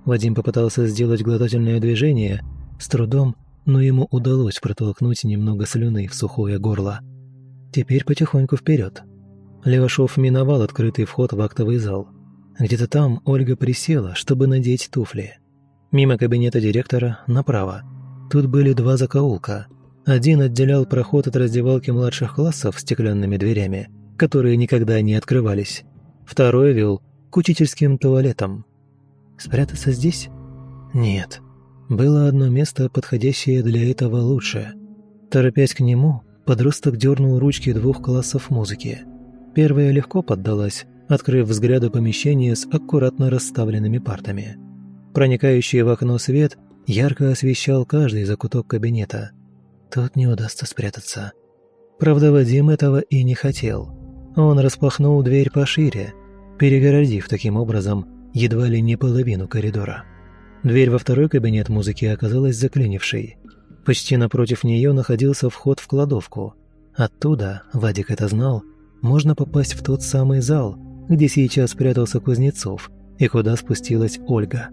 Вадим попытался сделать глотательное движение, с трудом, но ему удалось протолкнуть немного слюны в сухое горло. Теперь потихоньку вперед. Левашов миновал открытый вход в актовый зал. Где-то там Ольга присела, чтобы надеть туфли. Мимо кабинета директора направо. Тут были два закоулка. Один отделял проход от раздевалки младших классов стеклянными дверями, которые никогда не открывались. Второй вел к учительским туалетам. Спрятаться здесь? Нет. Было одно место, подходящее для этого лучше. Торопясь к нему, подросток дернул ручки двух классов музыки. Первая легко поддалась, открыв взгляду помещение с аккуратно расставленными партами. Проникающий в окно свет ярко освещал каждый закуток кабинета. Тут не удастся спрятаться. Правда, Вадим этого и не хотел. Он распахнул дверь пошире, перегородив таким образом едва ли не половину коридора. Дверь во второй кабинет музыки оказалась заклинившей. Почти напротив нее находился вход в кладовку. Оттуда, Вадик это знал, можно попасть в тот самый зал, где сейчас прятался Кузнецов и куда спустилась Ольга.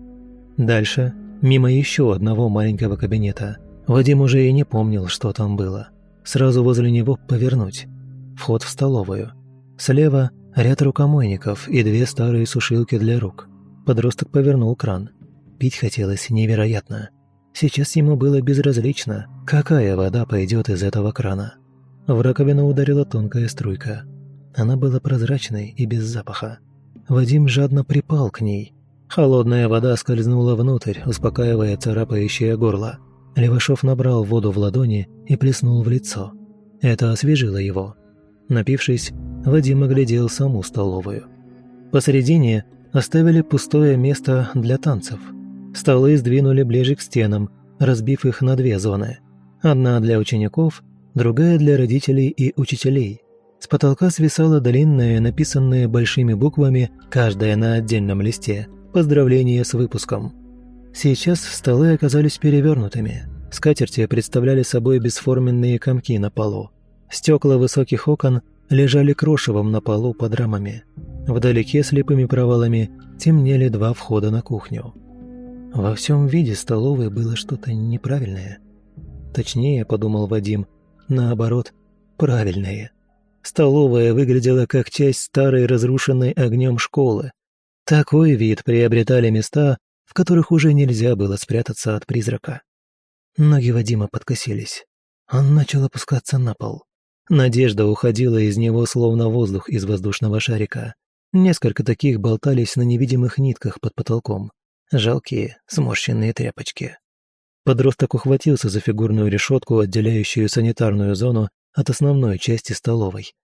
Дальше, мимо еще одного маленького кабинета. Вадим уже и не помнил, что там было. Сразу возле него повернуть. Вход в столовую. Слева ряд рукомойников и две старые сушилки для рук. Подросток повернул кран. Пить хотелось невероятно. Сейчас ему было безразлично, какая вода пойдет из этого крана. В раковину ударила тонкая струйка. Она была прозрачной и без запаха. Вадим жадно припал к ней. Холодная вода скользнула внутрь, успокаивая царапающее горло. Левашов набрал воду в ладони и плеснул в лицо. Это освежило его. Напившись, Вадим оглядел саму столовую. Посередине оставили пустое место для танцев. Столы сдвинули ближе к стенам, разбив их на две зоны. Одна для учеников, другая для родителей и учителей. С потолка свисало длинное, написанное большими буквами, каждая на отдельном листе, поздравление с выпуском. Сейчас столы оказались перевернутыми. Скатерти представляли собой бесформенные комки на полу. Стекла высоких окон лежали крошевом на полу под рамами. Вдалеке слепыми провалами темнели два входа на кухню. Во всем виде столовой было что-то неправильное. Точнее, подумал Вадим, наоборот, правильное. Столовая выглядела как часть старой разрушенной огнем школы. Такой вид приобретали места, в которых уже нельзя было спрятаться от призрака. Ноги Вадима подкосились. Он начал опускаться на пол. Надежда уходила из него словно воздух из воздушного шарика. Несколько таких болтались на невидимых нитках под потолком. Жалкие, сморщенные тряпочки. Подросток ухватился за фигурную решетку, отделяющую санитарную зону от основной части столовой.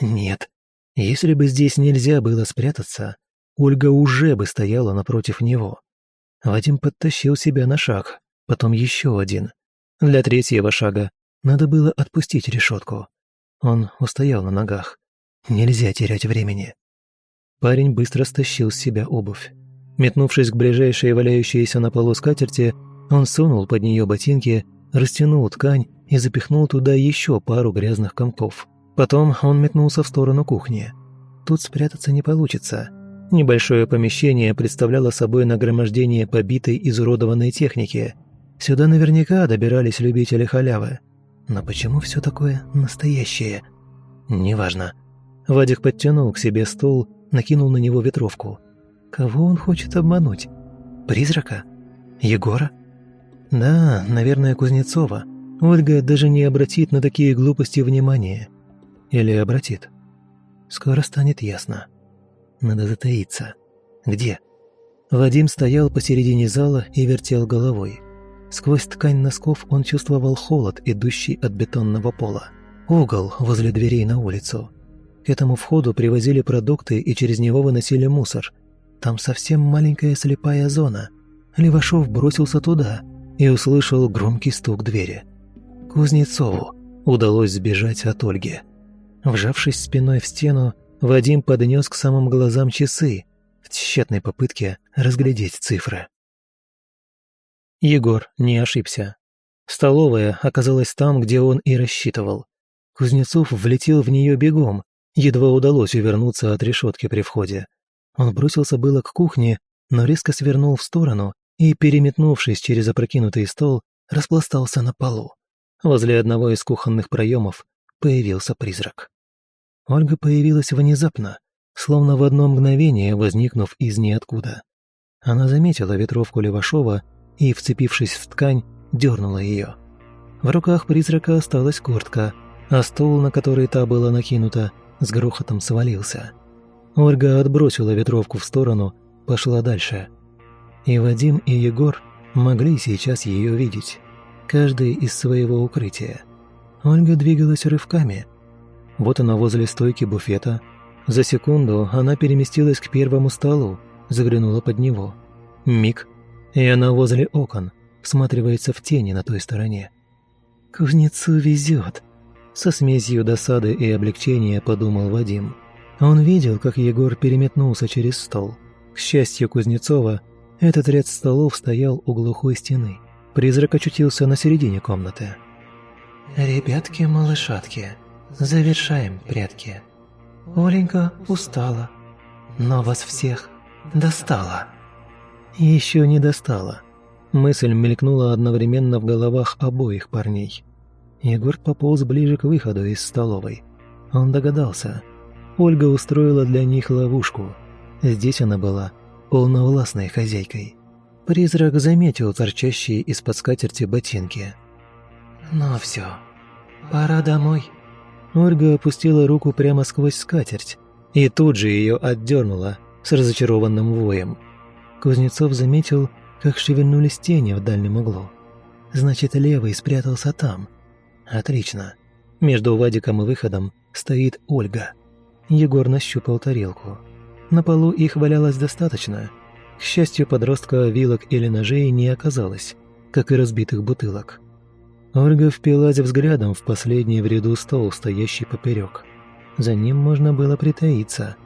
Нет, если бы здесь нельзя было спрятаться, Ольга уже бы стояла напротив него. Вадим подтащил себя на шаг, потом еще один. Для третьего шага надо было отпустить решетку. Он устоял на ногах. Нельзя терять времени. Парень быстро стащил с себя обувь. Метнувшись к ближайшей валяющейся на полу скатерти, он сунул под нее ботинки, растянул ткань и запихнул туда еще пару грязных комков. Потом он метнулся в сторону кухни. Тут спрятаться не получится. Небольшое помещение представляло собой нагромождение побитой изуродованной техники. Сюда наверняка добирались любители халявы. Но почему все такое настоящее? Неважно. Вадик подтянул к себе стул, накинул на него ветровку. Кого он хочет обмануть? Призрака? Егора? Да, наверное, Кузнецова. Ольга даже не обратит на такие глупости внимания. Или обратит. Скоро станет ясно. Надо затаиться. Где? Вадим стоял посередине зала и вертел головой. Сквозь ткань носков он чувствовал холод, идущий от бетонного пола. Угол возле дверей на улицу. К этому входу привозили продукты и через него выносили мусор. Там совсем маленькая слепая зона. Левашов бросился туда и услышал громкий стук двери. Кузнецову удалось сбежать от Ольги. Вжавшись спиной в стену, Вадим поднес к самым глазам часы в тщетной попытке разглядеть цифры. Егор не ошибся. Столовая оказалась там, где он и рассчитывал. Кузнецов влетел в нее бегом, едва удалось увернуться от решетки при входе. Он бросился было к кухне, но резко свернул в сторону и, переметнувшись через опрокинутый стол, распластался на полу. Возле одного из кухонных проемов появился призрак. Ольга появилась внезапно, словно в одно мгновение возникнув из ниоткуда. Она заметила ветровку Левашова и, вцепившись в ткань, дернула ее. В руках призрака осталась куртка, а стул, на который та была накинута, с грохотом свалился. Ольга отбросила ветровку в сторону, пошла дальше. И Вадим, и Егор могли сейчас ее видеть, каждый из своего укрытия. Ольга двигалась рывками. Вот она возле стойки буфета. За секунду она переместилась к первому столу, заглянула под него. Миг, и она возле окон, всматривается в тени на той стороне. «Кузнецу везет», — со смесью досады и облегчения подумал Вадим. Он видел, как Егор переметнулся через стол. К счастью Кузнецова, этот ряд столов стоял у глухой стены. Призрак очутился на середине комнаты. «Ребятки-малышатки, завершаем прятки». Оленька устала, но вас всех достала». Еще не достала. Мысль мелькнула одновременно в головах обоих парней. Егор пополз ближе к выходу из столовой. Он догадался. Ольга устроила для них ловушку. Здесь она была полновластной хозяйкой. Призрак заметил торчащие из-под скатерти ботинки. «Ну все, пора домой». Ольга опустила руку прямо сквозь скатерть и тут же ее отдернула с разочарованным воем. Кузнецов заметил, как шевельнулись тени в дальнем углу. Значит, левый спрятался там. Отлично. Между Вадиком и выходом стоит Ольга. Егор нащупал тарелку. На полу их валялось достаточно. К счастью, подростка вилок или ножей не оказалось, как и разбитых бутылок. Ольга впилась взглядом в последний в ряду стол, стоящий поперек. За ним можно было притаиться.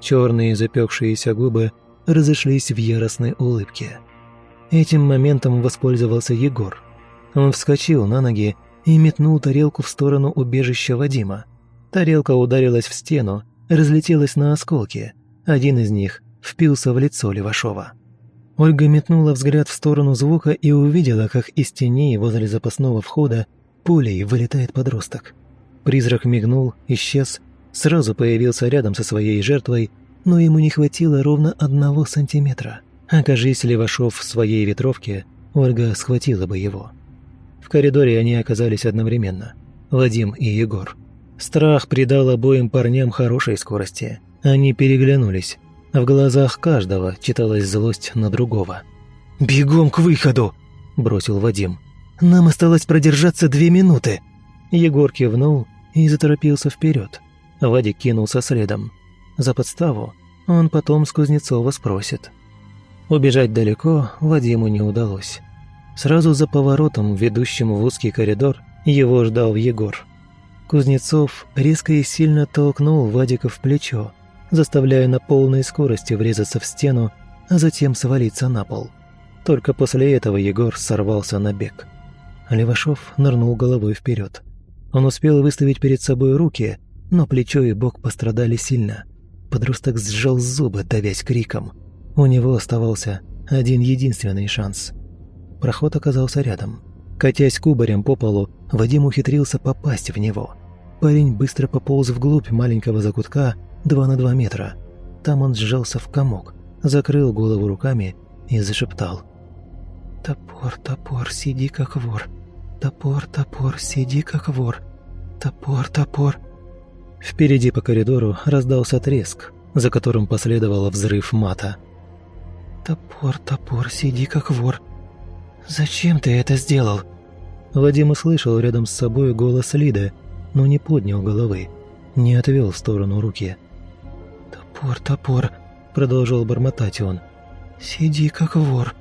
Черные запекшиеся губы разошлись в яростной улыбке. Этим моментом воспользовался Егор. Он вскочил на ноги и метнул тарелку в сторону убежища Вадима. Тарелка ударилась в стену, разлетелась на осколки. Один из них впился в лицо Левашова. Ольга метнула взгляд в сторону звука и увидела, как из теней возле запасного входа пулей вылетает подросток. Призрак мигнул, исчез, сразу появился рядом со своей жертвой, но ему не хватило ровно одного сантиметра. Окажись Левашов в своей ветровке, Ольга схватила бы его. В коридоре они оказались одновременно. Вадим и Егор. Страх придал обоим парням хорошей скорости. Они переглянулись. В глазах каждого читалась злость на другого. «Бегом к выходу!» – бросил Вадим. «Нам осталось продержаться две минуты!» Егор кивнул и заторопился вперед. Вадик кинулся следом. За подставу он потом с Кузнецова спросит. Убежать далеко Вадиму не удалось. Сразу за поворотом, ведущим в узкий коридор, его ждал Егор. Кузнецов резко и сильно толкнул Вадика в плечо, заставляя на полной скорости врезаться в стену, а затем свалиться на пол. Только после этого Егор сорвался на бег. Левашов нырнул головой вперед. Он успел выставить перед собой руки, но плечо и бок пострадали сильно. Подросток сжал зубы, давясь криком. У него оставался один единственный шанс – Проход оказался рядом. Катясь кубарем по полу, Вадим ухитрился попасть в него. Парень быстро пополз вглубь маленького закутка 2 на 2 метра. Там он сжался в комок, закрыл голову руками и зашептал. «Топор, топор, сиди как вор. Топор, топор, сиди как вор. Топор, топор». Впереди по коридору раздался треск, за которым последовал взрыв мата. «Топор, топор, сиди как вор. «Зачем ты это сделал?» Вадим услышал рядом с собой голос Лиды, но не поднял головы, не отвел в сторону руки. «Топор, топор», — продолжал бормотать он. «Сиди как вор.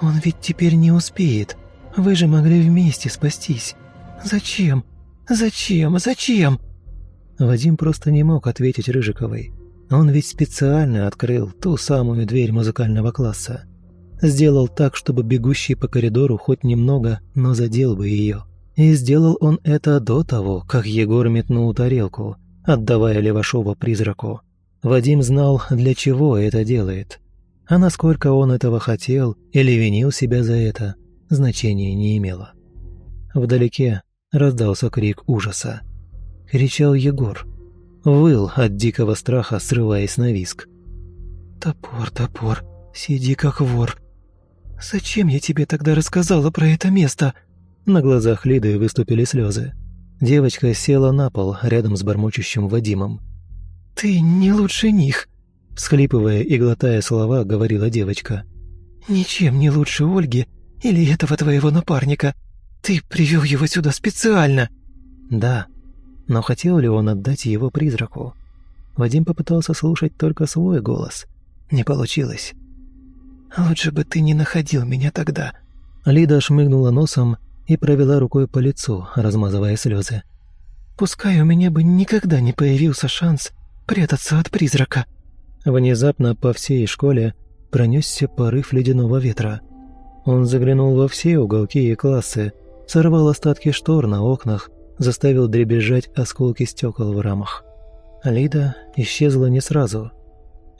Он ведь теперь не успеет. Вы же могли вместе спастись. Зачем? Зачем? Зачем?» Вадим просто не мог ответить Рыжиковой. Он ведь специально открыл ту самую дверь музыкального класса. Сделал так, чтобы бегущий по коридору хоть немного, но задел бы ее. И сделал он это до того, как Егор метнул тарелку, отдавая Левашова призраку. Вадим знал, для чего это делает. А насколько он этого хотел или винил себя за это, значения не имело. Вдалеке раздался крик ужаса. Кричал Егор. Выл от дикого страха, срываясь на виск. «Топор, топор, сиди как вор, «Зачем я тебе тогда рассказала про это место?» На глазах Лиды выступили слезы. Девочка села на пол рядом с бормочущим Вадимом. «Ты не лучше них», – всхлипывая и глотая слова, говорила девочка. «Ничем не лучше Ольги или этого твоего напарника. Ты привел его сюда специально». «Да, но хотел ли он отдать его призраку?» Вадим попытался слушать только свой голос. Не получилось. «Лучше бы ты не находил меня тогда». Лида шмыгнула носом и провела рукой по лицу, размазывая слезы. «Пускай у меня бы никогда не появился шанс прятаться от призрака». Внезапно по всей школе пронесся порыв ледяного ветра. Он заглянул во все уголки и классы, сорвал остатки штор на окнах, заставил дребезжать осколки стекол в рамах. Лида исчезла не сразу.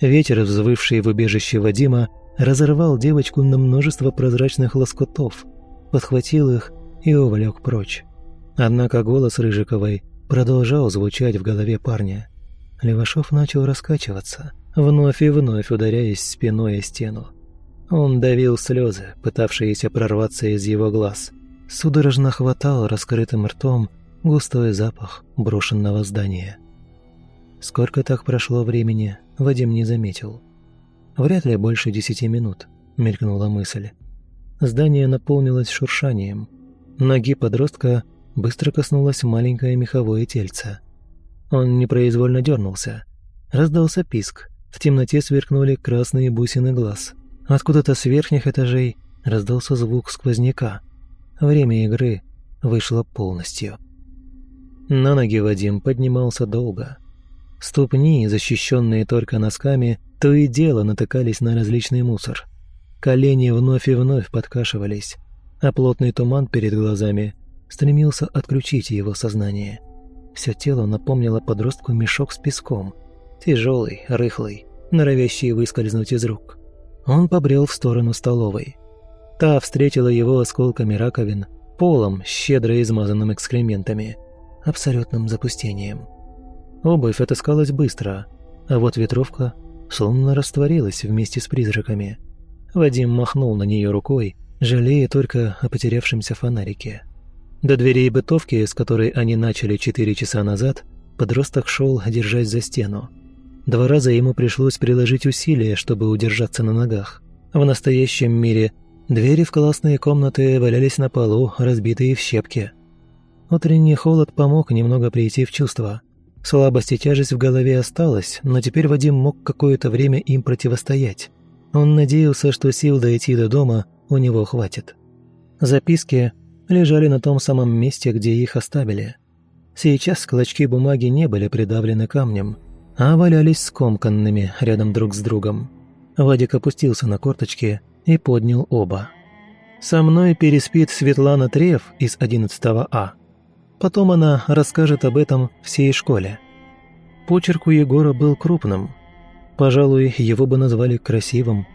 Ветер, взвывший в убежище Вадима, разорвал девочку на множество прозрачных лоскутов, подхватил их и увлек прочь. Однако голос Рыжиковой продолжал звучать в голове парня. Левашов начал раскачиваться, вновь и вновь ударяясь спиной о стену. Он давил слезы, пытавшиеся прорваться из его глаз. Судорожно хватал раскрытым ртом густой запах брошенного здания. Сколько так прошло времени, Вадим не заметил. Вряд ли больше десяти минут, мелькнула мысль. Здание наполнилось шуршанием. Ноги подростка быстро коснулось маленькое меховое тельце. Он непроизвольно дернулся. Раздался писк. В темноте сверкнули красные бусины глаз. Откуда-то с верхних этажей раздался звук сквозняка. Время игры вышло полностью. На ноги Вадим поднимался долго. Ступни, защищенные только носками, то и дело натыкались на различный мусор. Колени вновь и вновь подкашивались, а плотный туман перед глазами стремился отключить его сознание. Все тело напомнило подростку мешок с песком. Тяжелый, рыхлый, норовящий выскользнуть из рук. Он побрел в сторону столовой. Та встретила его осколками раковин, полом, щедро измазанным экскрементами, абсолютным запустением. Обувь отыскалась быстро, а вот ветровка словно растворилась вместе с призраками. Вадим махнул на нее рукой, жалея только о потерявшемся фонарике. До дверей бытовки, с которой они начали четыре часа назад, подросток шел, держась за стену. Два раза ему пришлось приложить усилия, чтобы удержаться на ногах. В настоящем мире двери в классные комнаты валялись на полу, разбитые в щепки. Утренний холод помог немного прийти в чувство. Слабость и тяжесть в голове осталась, но теперь Вадим мог какое-то время им противостоять. Он надеялся, что сил дойти до дома у него хватит. Записки лежали на том самом месте, где их оставили. Сейчас клочки бумаги не были придавлены камнем, а валялись скомканными рядом друг с другом. Вадик опустился на корточки и поднял оба. «Со мной переспит Светлана Трев из 11 А. Потом она расскажет об этом всей школе». Почерк у Егора был крупным. Пожалуй, его бы назвали красивым.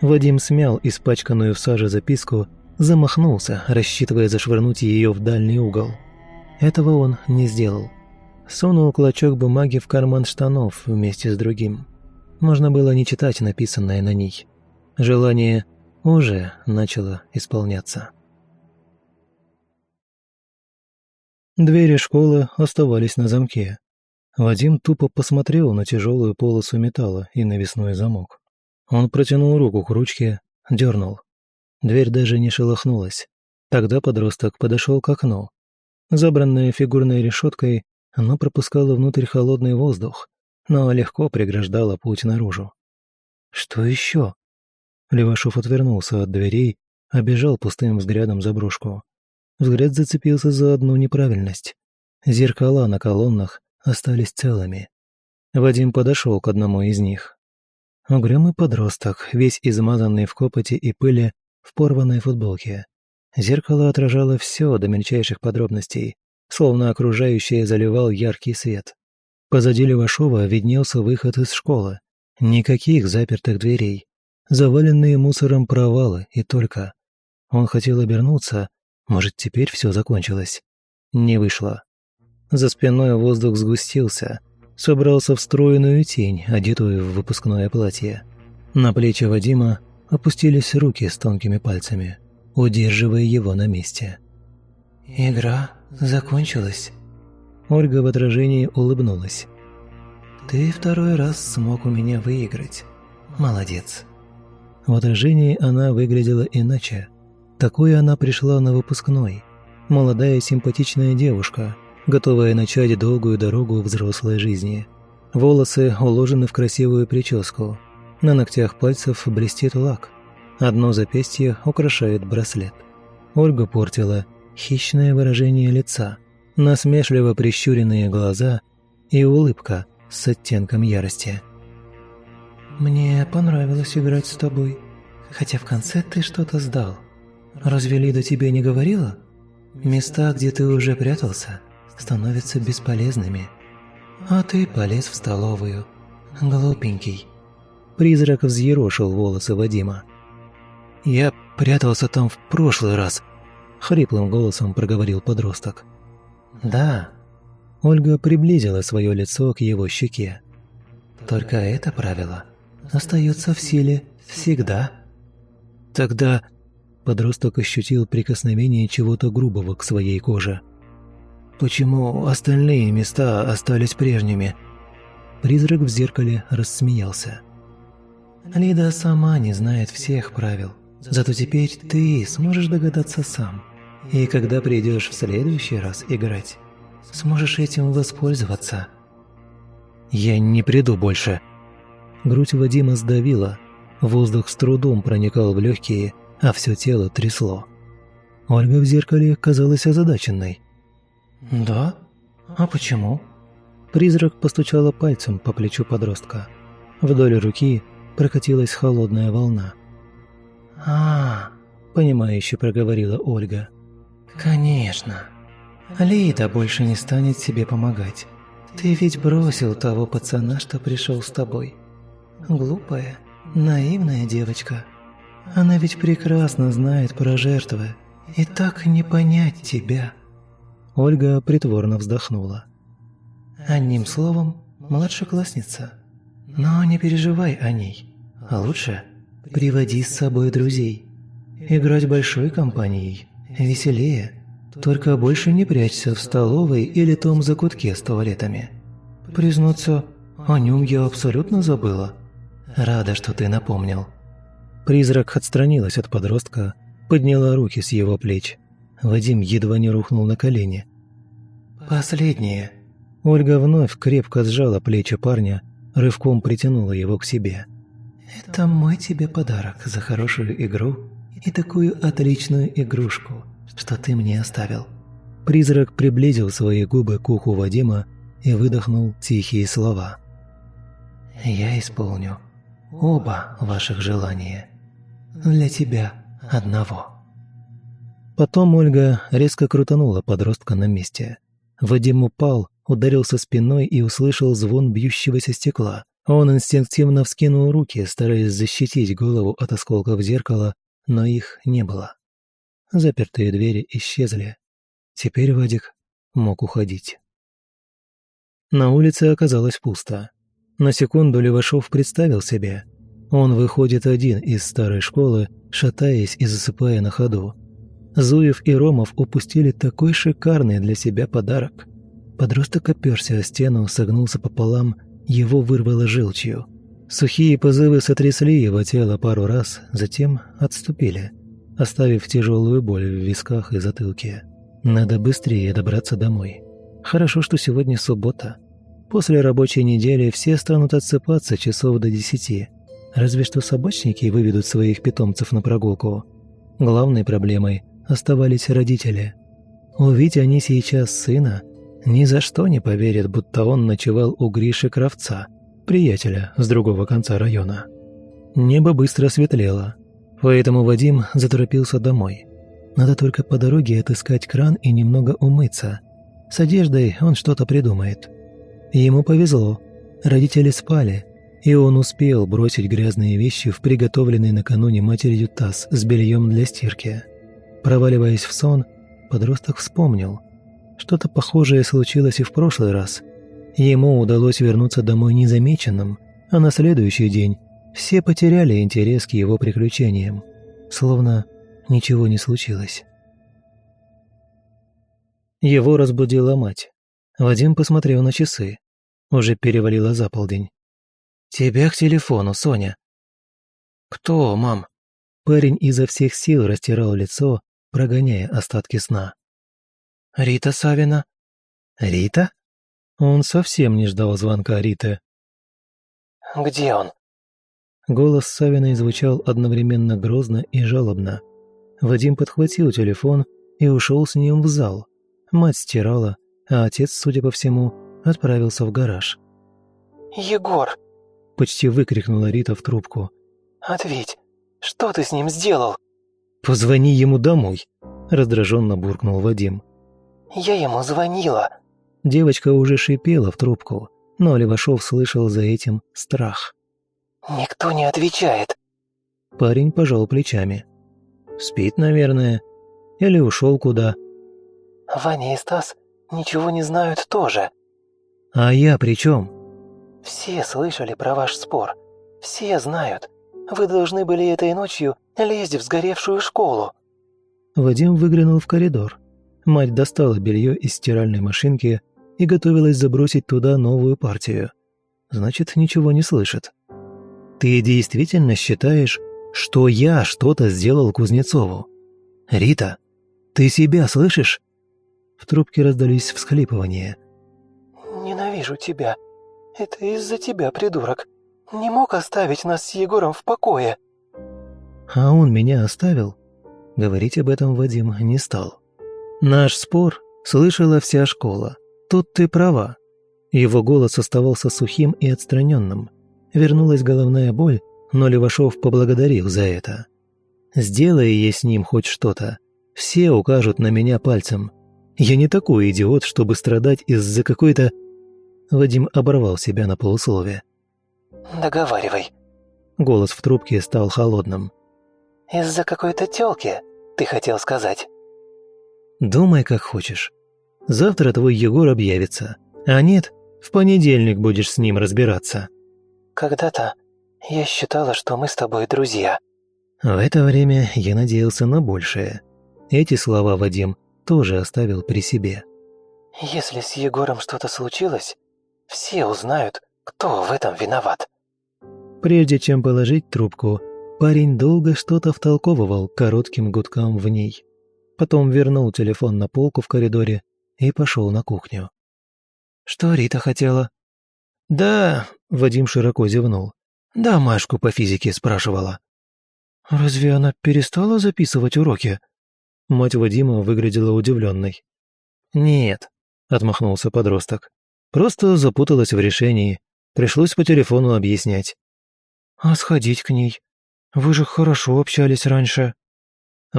Вадим смял испачканную в саже записку замахнулся, рассчитывая зашвырнуть ее в дальний угол. Этого он не сделал. Сунул клочок бумаги в карман штанов вместе с другим. Можно было не читать написанное на ней. Желание уже начало исполняться. Двери школы оставались на замке. Вадим тупо посмотрел на тяжелую полосу металла и навесной замок. Он протянул руку к ручке, дернул. Дверь даже не шелохнулась. Тогда подросток подошел к окну. Забранная фигурной решеткой, оно пропускало внутрь холодный воздух, но легко преграждало путь наружу. «Что еще?» Левашов отвернулся от дверей, обежал пустым взглядом заброшку. Взгляд зацепился за одну неправильность. Зеркала на колоннах остались целыми. Вадим подошел к одному из них. Угрюмый подросток, весь измазанный в копоти и пыли, в порванной футболке. Зеркало отражало все до мельчайших подробностей, словно окружающее заливал яркий свет. Позади Левашова виднелся выход из школы. Никаких запертых дверей. Заваленные мусором провалы и только. Он хотел обернуться, может, теперь все закончилось. Не вышло. За спиной воздух сгустился, собрался в стройную тень, одетую в выпускное платье. На плечи Вадима опустились руки с тонкими пальцами, удерживая его на месте. «Игра закончилась». Ольга в отражении улыбнулась. «Ты второй раз смог у меня выиграть. Молодец». В отражении она выглядела иначе. Такой она пришла на выпускной. Молодая симпатичная девушка, готовая начать долгую дорогу взрослой жизни. Волосы уложены в красивую прическу, на ногтях пальцев блестит лак. Одно запястье украшает браслет. Ольга портила хищное выражение лица, насмешливо прищуренные глаза и улыбка с оттенком ярости. «Мне понравилось играть с тобой, хотя в конце ты что-то сдал. Разве Лида тебе не говорила? Места, где ты уже прятался, становятся бесполезными. а ты полез в столовую. Глупенький». Призрак взъерошил волосы Вадима. «Я прятался там в прошлый раз», — хриплым голосом проговорил подросток. «Да». Ольга приблизила свое лицо к его щеке. «Только это правило остается в силе всегда». «Тогда...» Подросток ощутил прикосновение чего-то грубого к своей коже. «Почему остальные места остались прежними?» Призрак в зеркале рассмеялся. «Лида сама не знает всех правил, зато теперь ты сможешь догадаться сам. И когда придешь в следующий раз играть, сможешь этим воспользоваться». «Я не приду больше». Грудь Вадима сдавила, воздух с трудом проникал в легкие, а все тело трясло. Ольга в зеркале казалась озадаченной. «Да? А почему?» Призрак постучала пальцем по плечу подростка. Вдоль руки прокатилась холодная волна. а, -а понимающе проговорила Ольга. «Конечно. Лида больше не станет себе помогать. Ты ведь бросил того пацана, что пришел с тобой. Глупая, наивная девочка. Она ведь прекрасно знает про жертвы. И так не понять тебя». Ольга притворно вздохнула. Одним словом, младшеклассница. Но не переживай о ней. А лучше приводи с собой друзей. Играть большой компанией веселее. Только больше не прячься в столовой или том закутке с туалетами. Признаться, о нем я абсолютно забыла. Рада, что ты напомнил. Призрак отстранилась от подростка, подняла руки с его плеч. Вадим едва не рухнул на колени. «Последнее». Ольга вновь крепко сжала плечи парня, рывком притянула его к себе. «Это мой тебе подарок за хорошую игру и такую отличную игрушку, что ты мне оставил». Призрак приблизил свои губы к уху Вадима и выдохнул тихие слова. «Я исполню оба ваших желания. Для тебя одного». Потом Ольга резко крутанула подростка на месте. Вадим упал, ударился спиной и услышал звон бьющегося стекла. Он инстинктивно вскинул руки, стараясь защитить голову от осколков зеркала, но их не было. Запертые двери исчезли. Теперь Вадик мог уходить. На улице оказалось пусто. На секунду Левашов представил себе. Он выходит один из старой школы, шатаясь и засыпая на ходу. Зуев и Ромов упустили такой шикарный для себя подарок. Подросток оперся о стену, согнулся пополам, его вырвало желчью. Сухие позывы сотрясли его тело пару раз, затем отступили, оставив тяжелую боль в висках и затылке. Надо быстрее добраться домой. Хорошо, что сегодня суббота. После рабочей недели все станут отсыпаться часов до десяти. Разве что собачники выведут своих питомцев на прогулку. Главной проблемой оставались родители. Увидеть они сейчас сына, ни за что не поверят, будто он ночевал у Гриши Кравца, приятеля с другого конца района. Небо быстро светлело, поэтому Вадим заторопился домой. Надо только по дороге отыскать кран и немного умыться. С одеждой он что-то придумает. Ему повезло, родители спали, и он успел бросить грязные вещи в приготовленный накануне матерью таз с бельем для стирки. Проваливаясь в сон, подросток вспомнил. Что-то похожее случилось и в прошлый раз. Ему удалось вернуться домой незамеченным, а на следующий день все потеряли интерес к его приключениям. Словно ничего не случилось. Его разбудила мать. Вадим посмотрел на часы. Уже перевалило за полдень. «Тебя к телефону, Соня». «Кто, мам?» Парень изо всех сил растирал лицо, прогоняя остатки сна. «Рита Савина?» «Рита?» Он совсем не ждал звонка Риты. «Где он?» Голос Савиной звучал одновременно грозно и жалобно. Вадим подхватил телефон и ушел с ним в зал. Мать стирала, а отец, судя по всему, отправился в гараж. «Егор!» – почти выкрикнула Рита в трубку. «Ответь! Что ты с ним сделал?» «Позвони ему домой», – раздраженно буркнул Вадим. «Я ему звонила». Девочка уже шипела в трубку, но Левашов слышал за этим страх. «Никто не отвечает». Парень пожал плечами. «Спит, наверное. Или ушел куда». «Ваня и Стас ничего не знают тоже». «А я при чем? «Все слышали про ваш спор. Все знают. Вы должны были этой ночью лезть в сгоревшую школу». Вадим выглянул в коридор. Мать достала белье из стиральной машинки и готовилась забросить туда новую партию. Значит, ничего не слышит. «Ты действительно считаешь, что я что-то сделал Кузнецову? Рита, ты себя слышишь?» В трубке раздались всхлипывания. «Ненавижу тебя. Это из-за тебя, придурок. Не мог оставить нас с Егором в покое». «А он меня оставил?» Говорить об этом Вадим не стал. «Наш спор слышала вся школа. Тут ты права». Его голос оставался сухим и отстраненным. Вернулась головная боль, но Левашов поблагодарил за это. «Сделай я с ним хоть что-то. Все укажут на меня пальцем. Я не такой идиот, чтобы страдать из-за какой-то...» Вадим оборвал себя на полуслове. «Договаривай». Голос в трубке стал холодным. «Из-за какой-то тёлки, ты хотел сказать?» «Думай, как хочешь. Завтра твой Егор объявится. А нет, в понедельник будешь с ним разбираться». «Когда-то я считала, что мы с тобой друзья». В это время я надеялся на большее. Эти слова Вадим тоже оставил при себе. «Если с Егором что-то случилось, все узнают, кто в этом виноват». Прежде чем положить трубку, парень долго что-то втолковывал коротким гудкам в ней. Потом вернул телефон на полку в коридоре и пошел на кухню. «Что Рита хотела?» «Да», — Вадим широко зевнул. «Да, Машку по физике спрашивала». «Разве она перестала записывать уроки?» Мать Вадима выглядела удивленной. «Нет», — отмахнулся подросток. «Просто запуталась в решении. Пришлось по телефону объяснять». «А сходить к ней? Вы же хорошо общались раньше».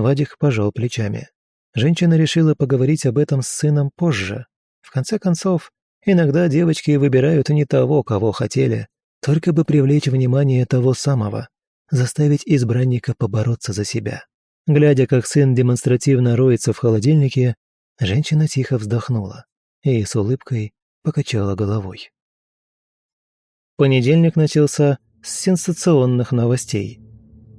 Вадик пожал плечами. Женщина решила поговорить об этом с сыном позже. В конце концов, иногда девочки выбирают не того, кого хотели, только бы привлечь внимание того самого, заставить избранника побороться за себя. Глядя, как сын демонстративно роется в холодильнике, женщина тихо вздохнула и с улыбкой покачала головой. Понедельник начался с сенсационных новостей.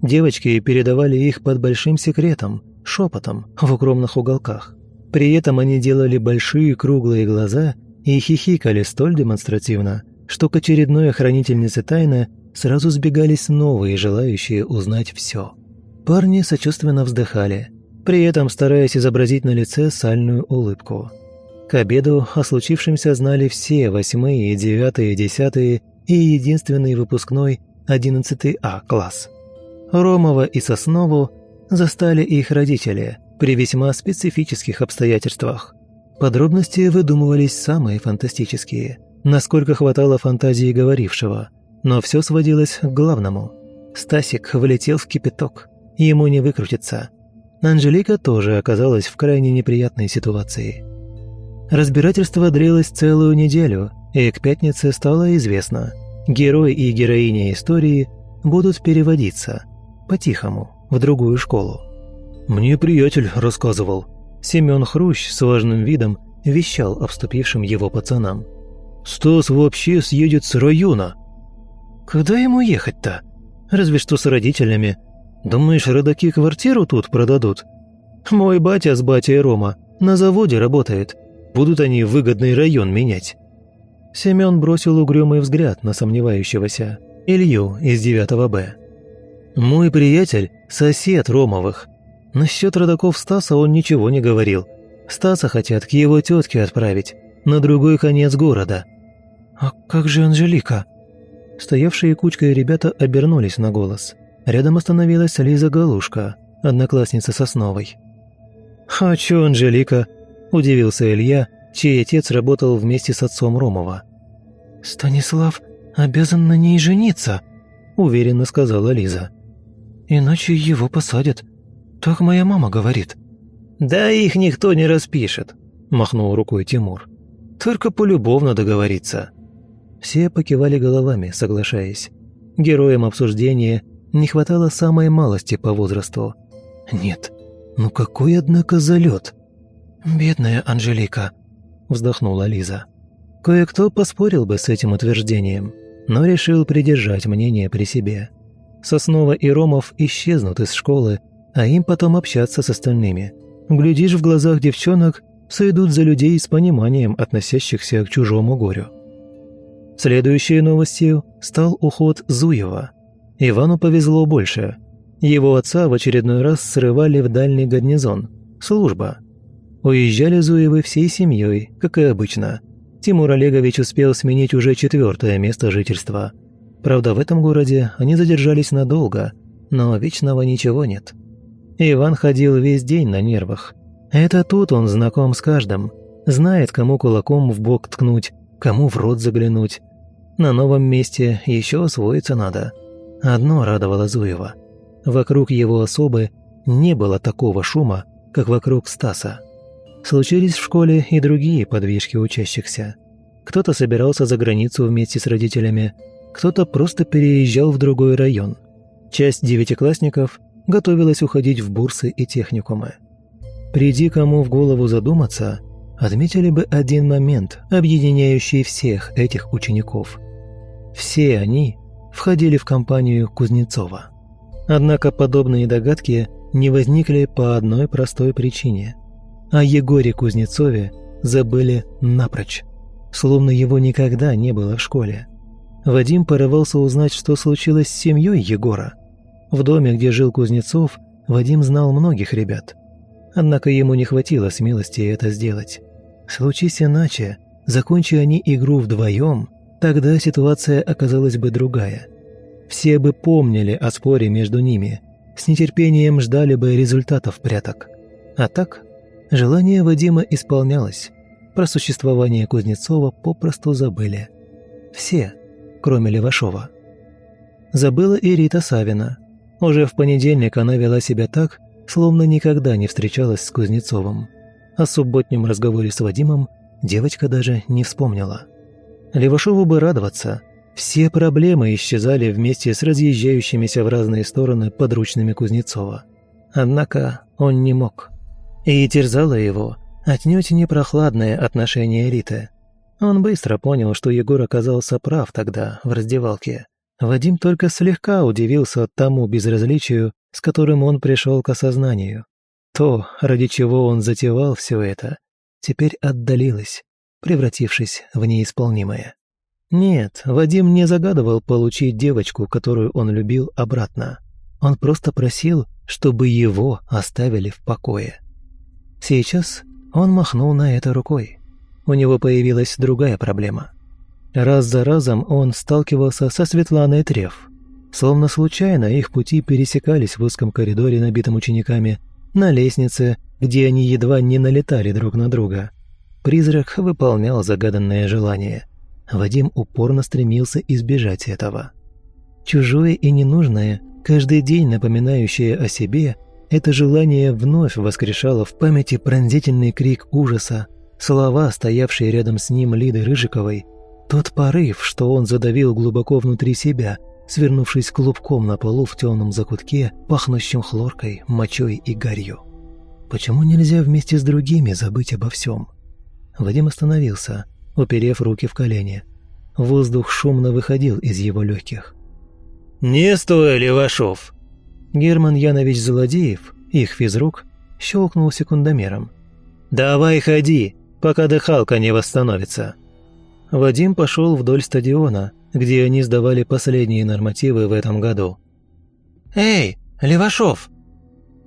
Девочки передавали их под большим секретом, шепотом, в укромных уголках. При этом они делали большие круглые глаза и хихикали столь демонстративно, что к очередной охранительнице тайны сразу сбегались новые, желающие узнать все. Парни сочувственно вздыхали, при этом стараясь изобразить на лице сальную улыбку. К обеду о случившемся знали все восьмые, девятые, десятые и единственный выпускной одиннадцатый А класс. Ромова и Соснову застали их родители при весьма специфических обстоятельствах. Подробности выдумывались самые фантастические, насколько хватало фантазии говорившего, но все сводилось к главному. Стасик влетел в кипяток – ему не выкрутиться. Анжелика тоже оказалась в крайне неприятной ситуации. Разбирательство длилось целую неделю, и к пятнице стало известно, герой и героиня истории будут переводиться, по-тихому, в другую школу. «Мне приятель рассказывал». Семён Хрущ с важным видом вещал обступившим его пацанам. «Стас вообще съедет с района». «Куда ему ехать-то? Разве что с родителями, Думаешь, родаки квартиру тут продадут? Мой батя с батей Рома на заводе работает. Будут они выгодный район менять». Семён бросил угрюмый взгляд на сомневающегося Илью из 9 Б. «Мой приятель – сосед Ромовых. Насчет родаков Стаса он ничего не говорил. Стаса хотят к его тетке отправить, на другой конец города». «А как же Анжелика?» Стоявшие кучкой ребята обернулись на голос – Рядом остановилась Лиза Галушка, одноклассница Сосновой. «А чё Анжелика?» – удивился Илья, чей отец работал вместе с отцом Ромова. «Станислав обязан на ней жениться», – уверенно сказала Лиза. «Иначе его посадят. Так моя мама говорит». «Да их никто не распишет», – махнул рукой Тимур. Только полюбовно договориться». Все покивали головами, соглашаясь. Героям обсуждения не хватало самой малости по возрасту. Нет, ну какой, однако, залет. «Бедная Анжелика», – вздохнула Лиза. Кое-кто поспорил бы с этим утверждением, но решил придержать мнение при себе. Соснова и Ромов исчезнут из школы, а им потом общаться с остальными. Глядишь, в глазах девчонок сойдут за людей с пониманием, относящихся к чужому горю. Следующей новостью стал уход Зуева. Ивану повезло больше. Его отца в очередной раз срывали в дальний гарнизон. Служба. Уезжали Зуевы всей семьей, как и обычно. Тимур Олегович успел сменить уже четвертое место жительства. Правда, в этом городе они задержались надолго, но вечного ничего нет. Иван ходил весь день на нервах. Это тут он знаком с каждым, знает, кому кулаком в бок ткнуть, кому в рот заглянуть. На новом месте еще освоиться надо. Одно радовало Зуева. Вокруг его особы не было такого шума, как вокруг Стаса. Случились в школе и другие подвижки учащихся. Кто-то собирался за границу вместе с родителями, кто-то просто переезжал в другой район. Часть девятиклассников готовилась уходить в бурсы и техникумы. Приди кому в голову задуматься, отметили бы один момент, объединяющий всех этих учеников. Все они входили в компанию Кузнецова. Однако подобные догадки не возникли по одной простой причине. О Егоре Кузнецове забыли напрочь, словно его никогда не было в школе. Вадим порывался узнать, что случилось с семьей Егора. В доме, где жил Кузнецов, Вадим знал многих ребят. Однако ему не хватило смелости это сделать. Случись иначе, закончи они игру вдвоем, тогда ситуация оказалась бы другая. Все бы помнили о споре между ними, с нетерпением ждали бы результатов пряток. А так Желание Вадима исполнялось. Про существование Кузнецова попросту забыли. Все, кроме Левашова. Забыла и Рита Савина. Уже в понедельник она вела себя так, словно никогда не встречалась с Кузнецовым. О субботнем разговоре с Вадимом девочка даже не вспомнила. Левашову бы радоваться. Все проблемы исчезали вместе с разъезжающимися в разные стороны подручными Кузнецова. Однако он не мог. И терзало его отнюдь не прохладное отношение Риты. Он быстро понял, что Егор оказался прав тогда, в раздевалке. Вадим только слегка удивился тому безразличию, с которым он пришел к осознанию. То, ради чего он затевал все это, теперь отдалилось, превратившись в неисполнимое. Нет, Вадим не загадывал получить девочку, которую он любил, обратно. Он просто просил, чтобы его оставили в покое. Сейчас он махнул на это рукой. У него появилась другая проблема. Раз за разом он сталкивался со Светланой Треф. Словно случайно их пути пересекались в узком коридоре, набитом учениками, на лестнице, где они едва не налетали друг на друга. Призрак выполнял загаданное желание. Вадим упорно стремился избежать этого. Чужое и ненужное, каждый день напоминающее о себе – это желание вновь воскрешало в памяти пронзительный крик ужаса, слова, стоявшие рядом с ним Лиды Рыжиковой, тот порыв, что он задавил глубоко внутри себя, свернувшись клубком на полу в темном закутке, пахнущем хлоркой, мочой и гарью. Почему нельзя вместе с другими забыть обо всем? Вадим остановился, уперев руки в колени. Воздух шумно выходил из его легких. «Не стой, Левашов!» Герман Янович Злодеев, их физрук, щелкнул секундомером. «Давай ходи, пока дыхалка не восстановится». Вадим пошел вдоль стадиона, где они сдавали последние нормативы в этом году. «Эй, Левашов!»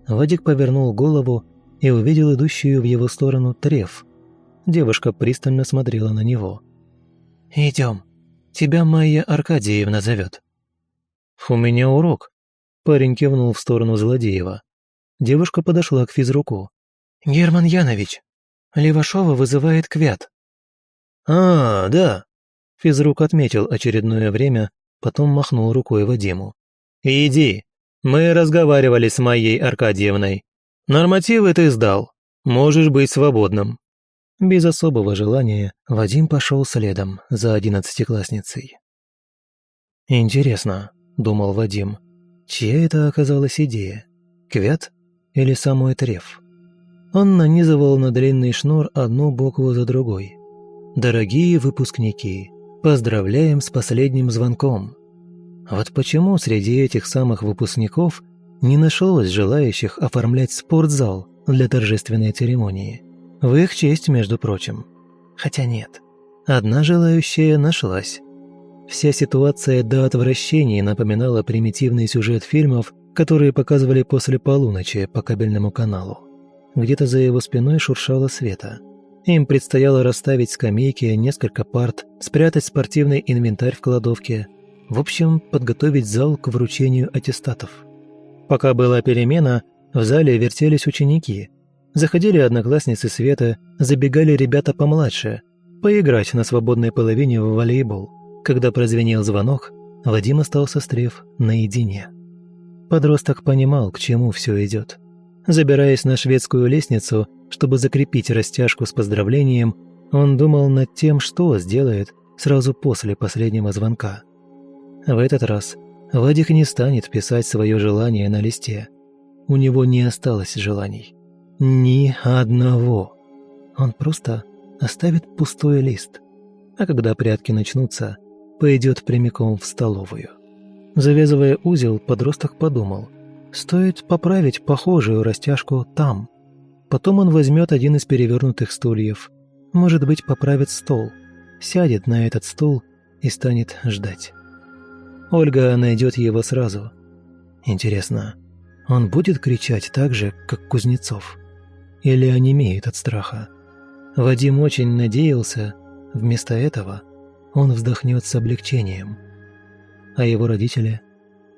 Вадик повернул голову и увидел идущую в его сторону треф. Девушка пристально смотрела на него. «Идем. Тебя Майя Аркадьевна зовет». «У меня урок», Парень кивнул в сторону Злодеева. Девушка подошла к физруку. «Герман Янович, Левашова вызывает Квят». «А, да». Физрук отметил очередное время, потом махнул рукой Вадиму. «Иди, мы разговаривали с моей Аркадьевной. Нормативы ты сдал, можешь быть свободным». Без особого желания Вадим пошел следом за одиннадцатиклассницей. «Интересно», — думал Вадим, — «чья это оказалась идея? Квят или самой Треф?» Он нанизывал на длинный шнур одну букву за другой. «Дорогие выпускники, поздравляем с последним звонком!» Вот почему среди этих самых выпускников не нашлось желающих оформлять спортзал для торжественной церемонии. В их честь, между прочим. Хотя нет. Одна желающая нашлась. Вся ситуация до отвращения напоминала примитивный сюжет фильмов, которые показывали после полуночи по кабельному каналу. Где-то за его спиной шуршало света. Им предстояло расставить скамейки, несколько парт, спрятать спортивный инвентарь в кладовке. В общем, подготовить зал к вручению аттестатов. Пока была перемена, в зале вертелись ученики – Заходили одноклассницы Света, забегали ребята помладше, поиграть на свободной половине в волейбол. Когда прозвенел звонок, Вадим остался с наедине. Подросток понимал, к чему все идет. Забираясь на шведскую лестницу, чтобы закрепить растяжку с поздравлением, он думал над тем, что сделает сразу после последнего звонка. В этот раз Вадик не станет писать свое желание на листе. У него не осталось желаний. Ни одного. Он просто оставит пустой лист. А когда прятки начнутся, пойдет прямиком в столовую. Завязывая узел, подросток подумал, стоит поправить похожую растяжку там. Потом он возьмет один из перевернутых стульев, может быть, поправит стол, сядет на этот стул и станет ждать. Ольга найдет его сразу. Интересно, он будет кричать так же, как Кузнецов? или онемеет от страха. Вадим очень надеялся, вместо этого он вздохнет с облегчением. А его родители?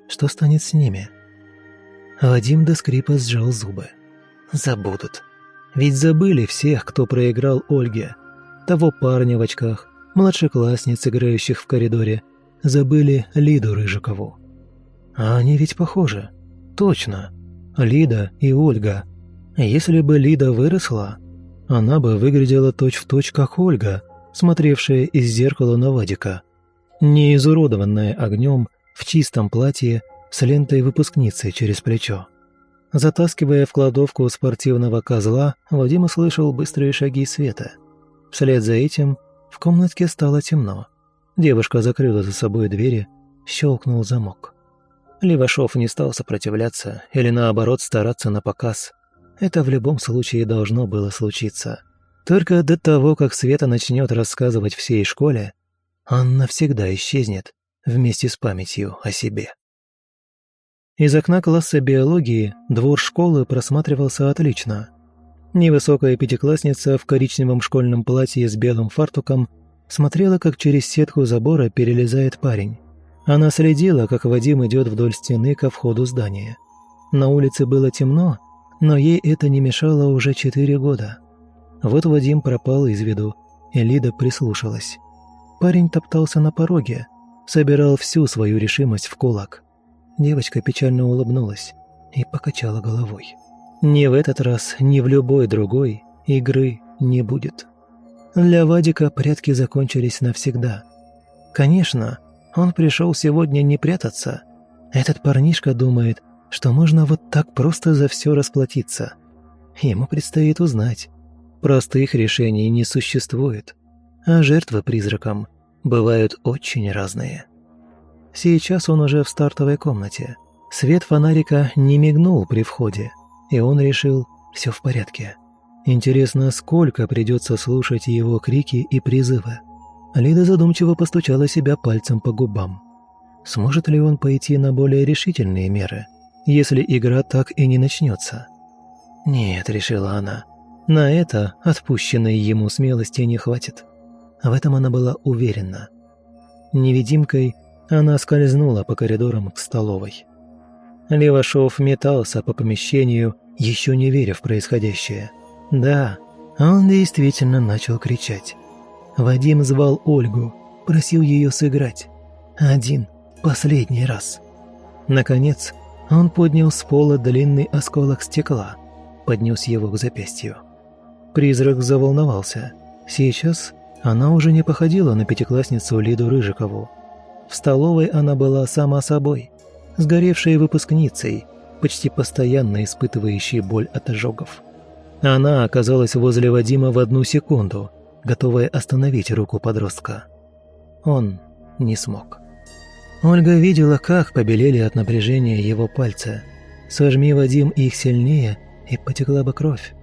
Что станет с ними? Вадим до скрипа сжал зубы. Забудут. Ведь забыли всех, кто проиграл Ольге. Того парня в очках, младшеклассниц, играющих в коридоре. Забыли Лиду Рыжикову. А они ведь похожи. Точно. Лида и Ольга – если бы Лида выросла, она бы выглядела точь-в-точь, точь, как Ольга, смотревшая из зеркала на Вадика. Не изуродованная огнем, в чистом платье, с лентой выпускницы через плечо. Затаскивая в кладовку спортивного козла, Вадим услышал быстрые шаги света. Вслед за этим в комнатке стало темно. Девушка закрыла за собой двери, щелкнул замок. Левашов не стал сопротивляться или наоборот стараться на показ – это в любом случае должно было случиться. Только до того, как Света начнет рассказывать всей школе, он навсегда исчезнет вместе с памятью о себе. Из окна класса биологии двор школы просматривался отлично. Невысокая пятиклассница в коричневом школьном платье с белым фартуком смотрела, как через сетку забора перелезает парень. Она следила, как Вадим идет вдоль стены ко входу здания. На улице было темно, но ей это не мешало уже четыре года. Вот Вадим пропал из виду, и Лида прислушалась. Парень топтался на пороге, собирал всю свою решимость в кулак. Девочка печально улыбнулась и покачала головой. Ни в этот раз, ни в любой другой игры не будет. Для Вадика прятки закончились навсегда. Конечно, он пришел сегодня не прятаться. Этот парнишка думает, что можно вот так просто за все расплатиться. Ему предстоит узнать. Простых решений не существует, а жертвы призракам бывают очень разные. Сейчас он уже в стартовой комнате. Свет фонарика не мигнул при входе, и он решил, все в порядке. Интересно, сколько придется слушать его крики и призывы. Лида задумчиво постучала себя пальцем по губам. Сможет ли он пойти на более решительные меры? если игра так и не начнется. «Нет», — решила она, — «на это отпущенной ему смелости не хватит». В этом она была уверена. Невидимкой она скользнула по коридорам к столовой. Левашов метался по помещению, еще не веря в происходящее. Да, он действительно начал кричать. Вадим звал Ольгу, просил ее сыграть. Один, последний раз. Наконец, он поднял с пола длинный осколок стекла, поднес его к запястью. Призрак заволновался. Сейчас она уже не походила на пятиклассницу Лиду Рыжикову. В столовой она была сама собой, сгоревшей выпускницей, почти постоянно испытывающей боль от ожогов. Она оказалась возле Вадима в одну секунду, готовая остановить руку подростка. Он не смог. Ольга видела, как побелели от напряжения его пальцы. Сожми Вадим их сильнее, и потекла бы кровь.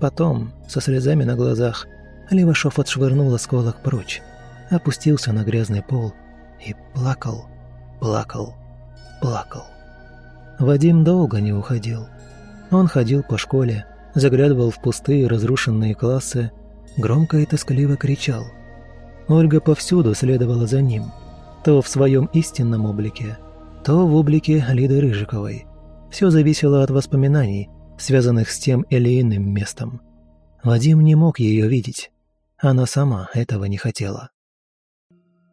Потом, со слезами на глазах, Левашов отшвырнул осколок прочь, опустился на грязный пол и плакал, плакал, плакал. Вадим долго не уходил. Он ходил по школе, заглядывал в пустые разрушенные классы, громко и тоскливо кричал. Ольга повсюду следовала за ним, то в своем истинном облике, то в облике Лиды Рыжиковой. Все зависело от воспоминаний, связанных с тем или иным местом. Вадим не мог ее видеть. Она сама этого не хотела.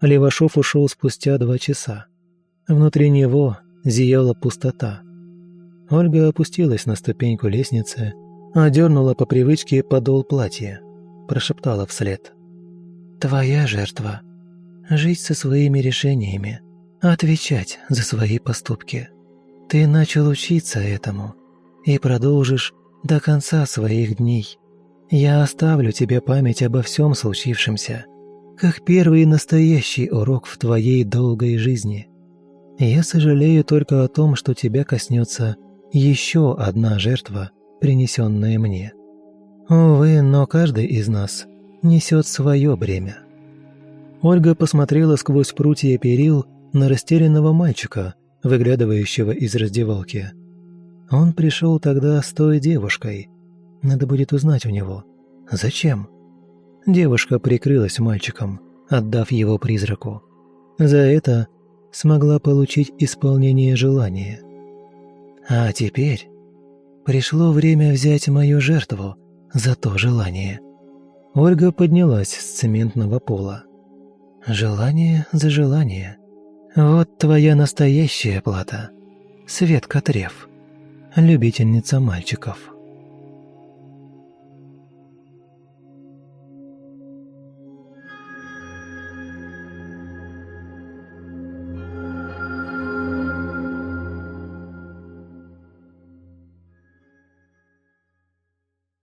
Левашов ушел спустя два часа. Внутри него зияла пустота. Ольга опустилась на ступеньку лестницы, одернула по привычке подол платья, прошептала вслед. «Твоя жертва. Жить со своими решениями, отвечать за свои поступки. Ты начал учиться этому и продолжишь до конца своих дней. Я оставлю тебе память обо всем случившемся, как первый настоящий урок в твоей долгой жизни. Я сожалею только о том, что тебя коснется еще одна жертва, принесенная мне. Увы, но каждый из нас несет свое бремя. Ольга посмотрела сквозь прутья перил на растерянного мальчика, выглядывающего из раздевалки. Он пришел тогда с той девушкой. Надо будет узнать у него. Зачем? Девушка прикрылась мальчиком, отдав его призраку. За это смогла получить исполнение желания. А теперь пришло время взять мою жертву за то желание. Ольга поднялась с цементного пола. Желание за желание. Вот твоя настоящая плата. Светка Треф любительница мальчиков.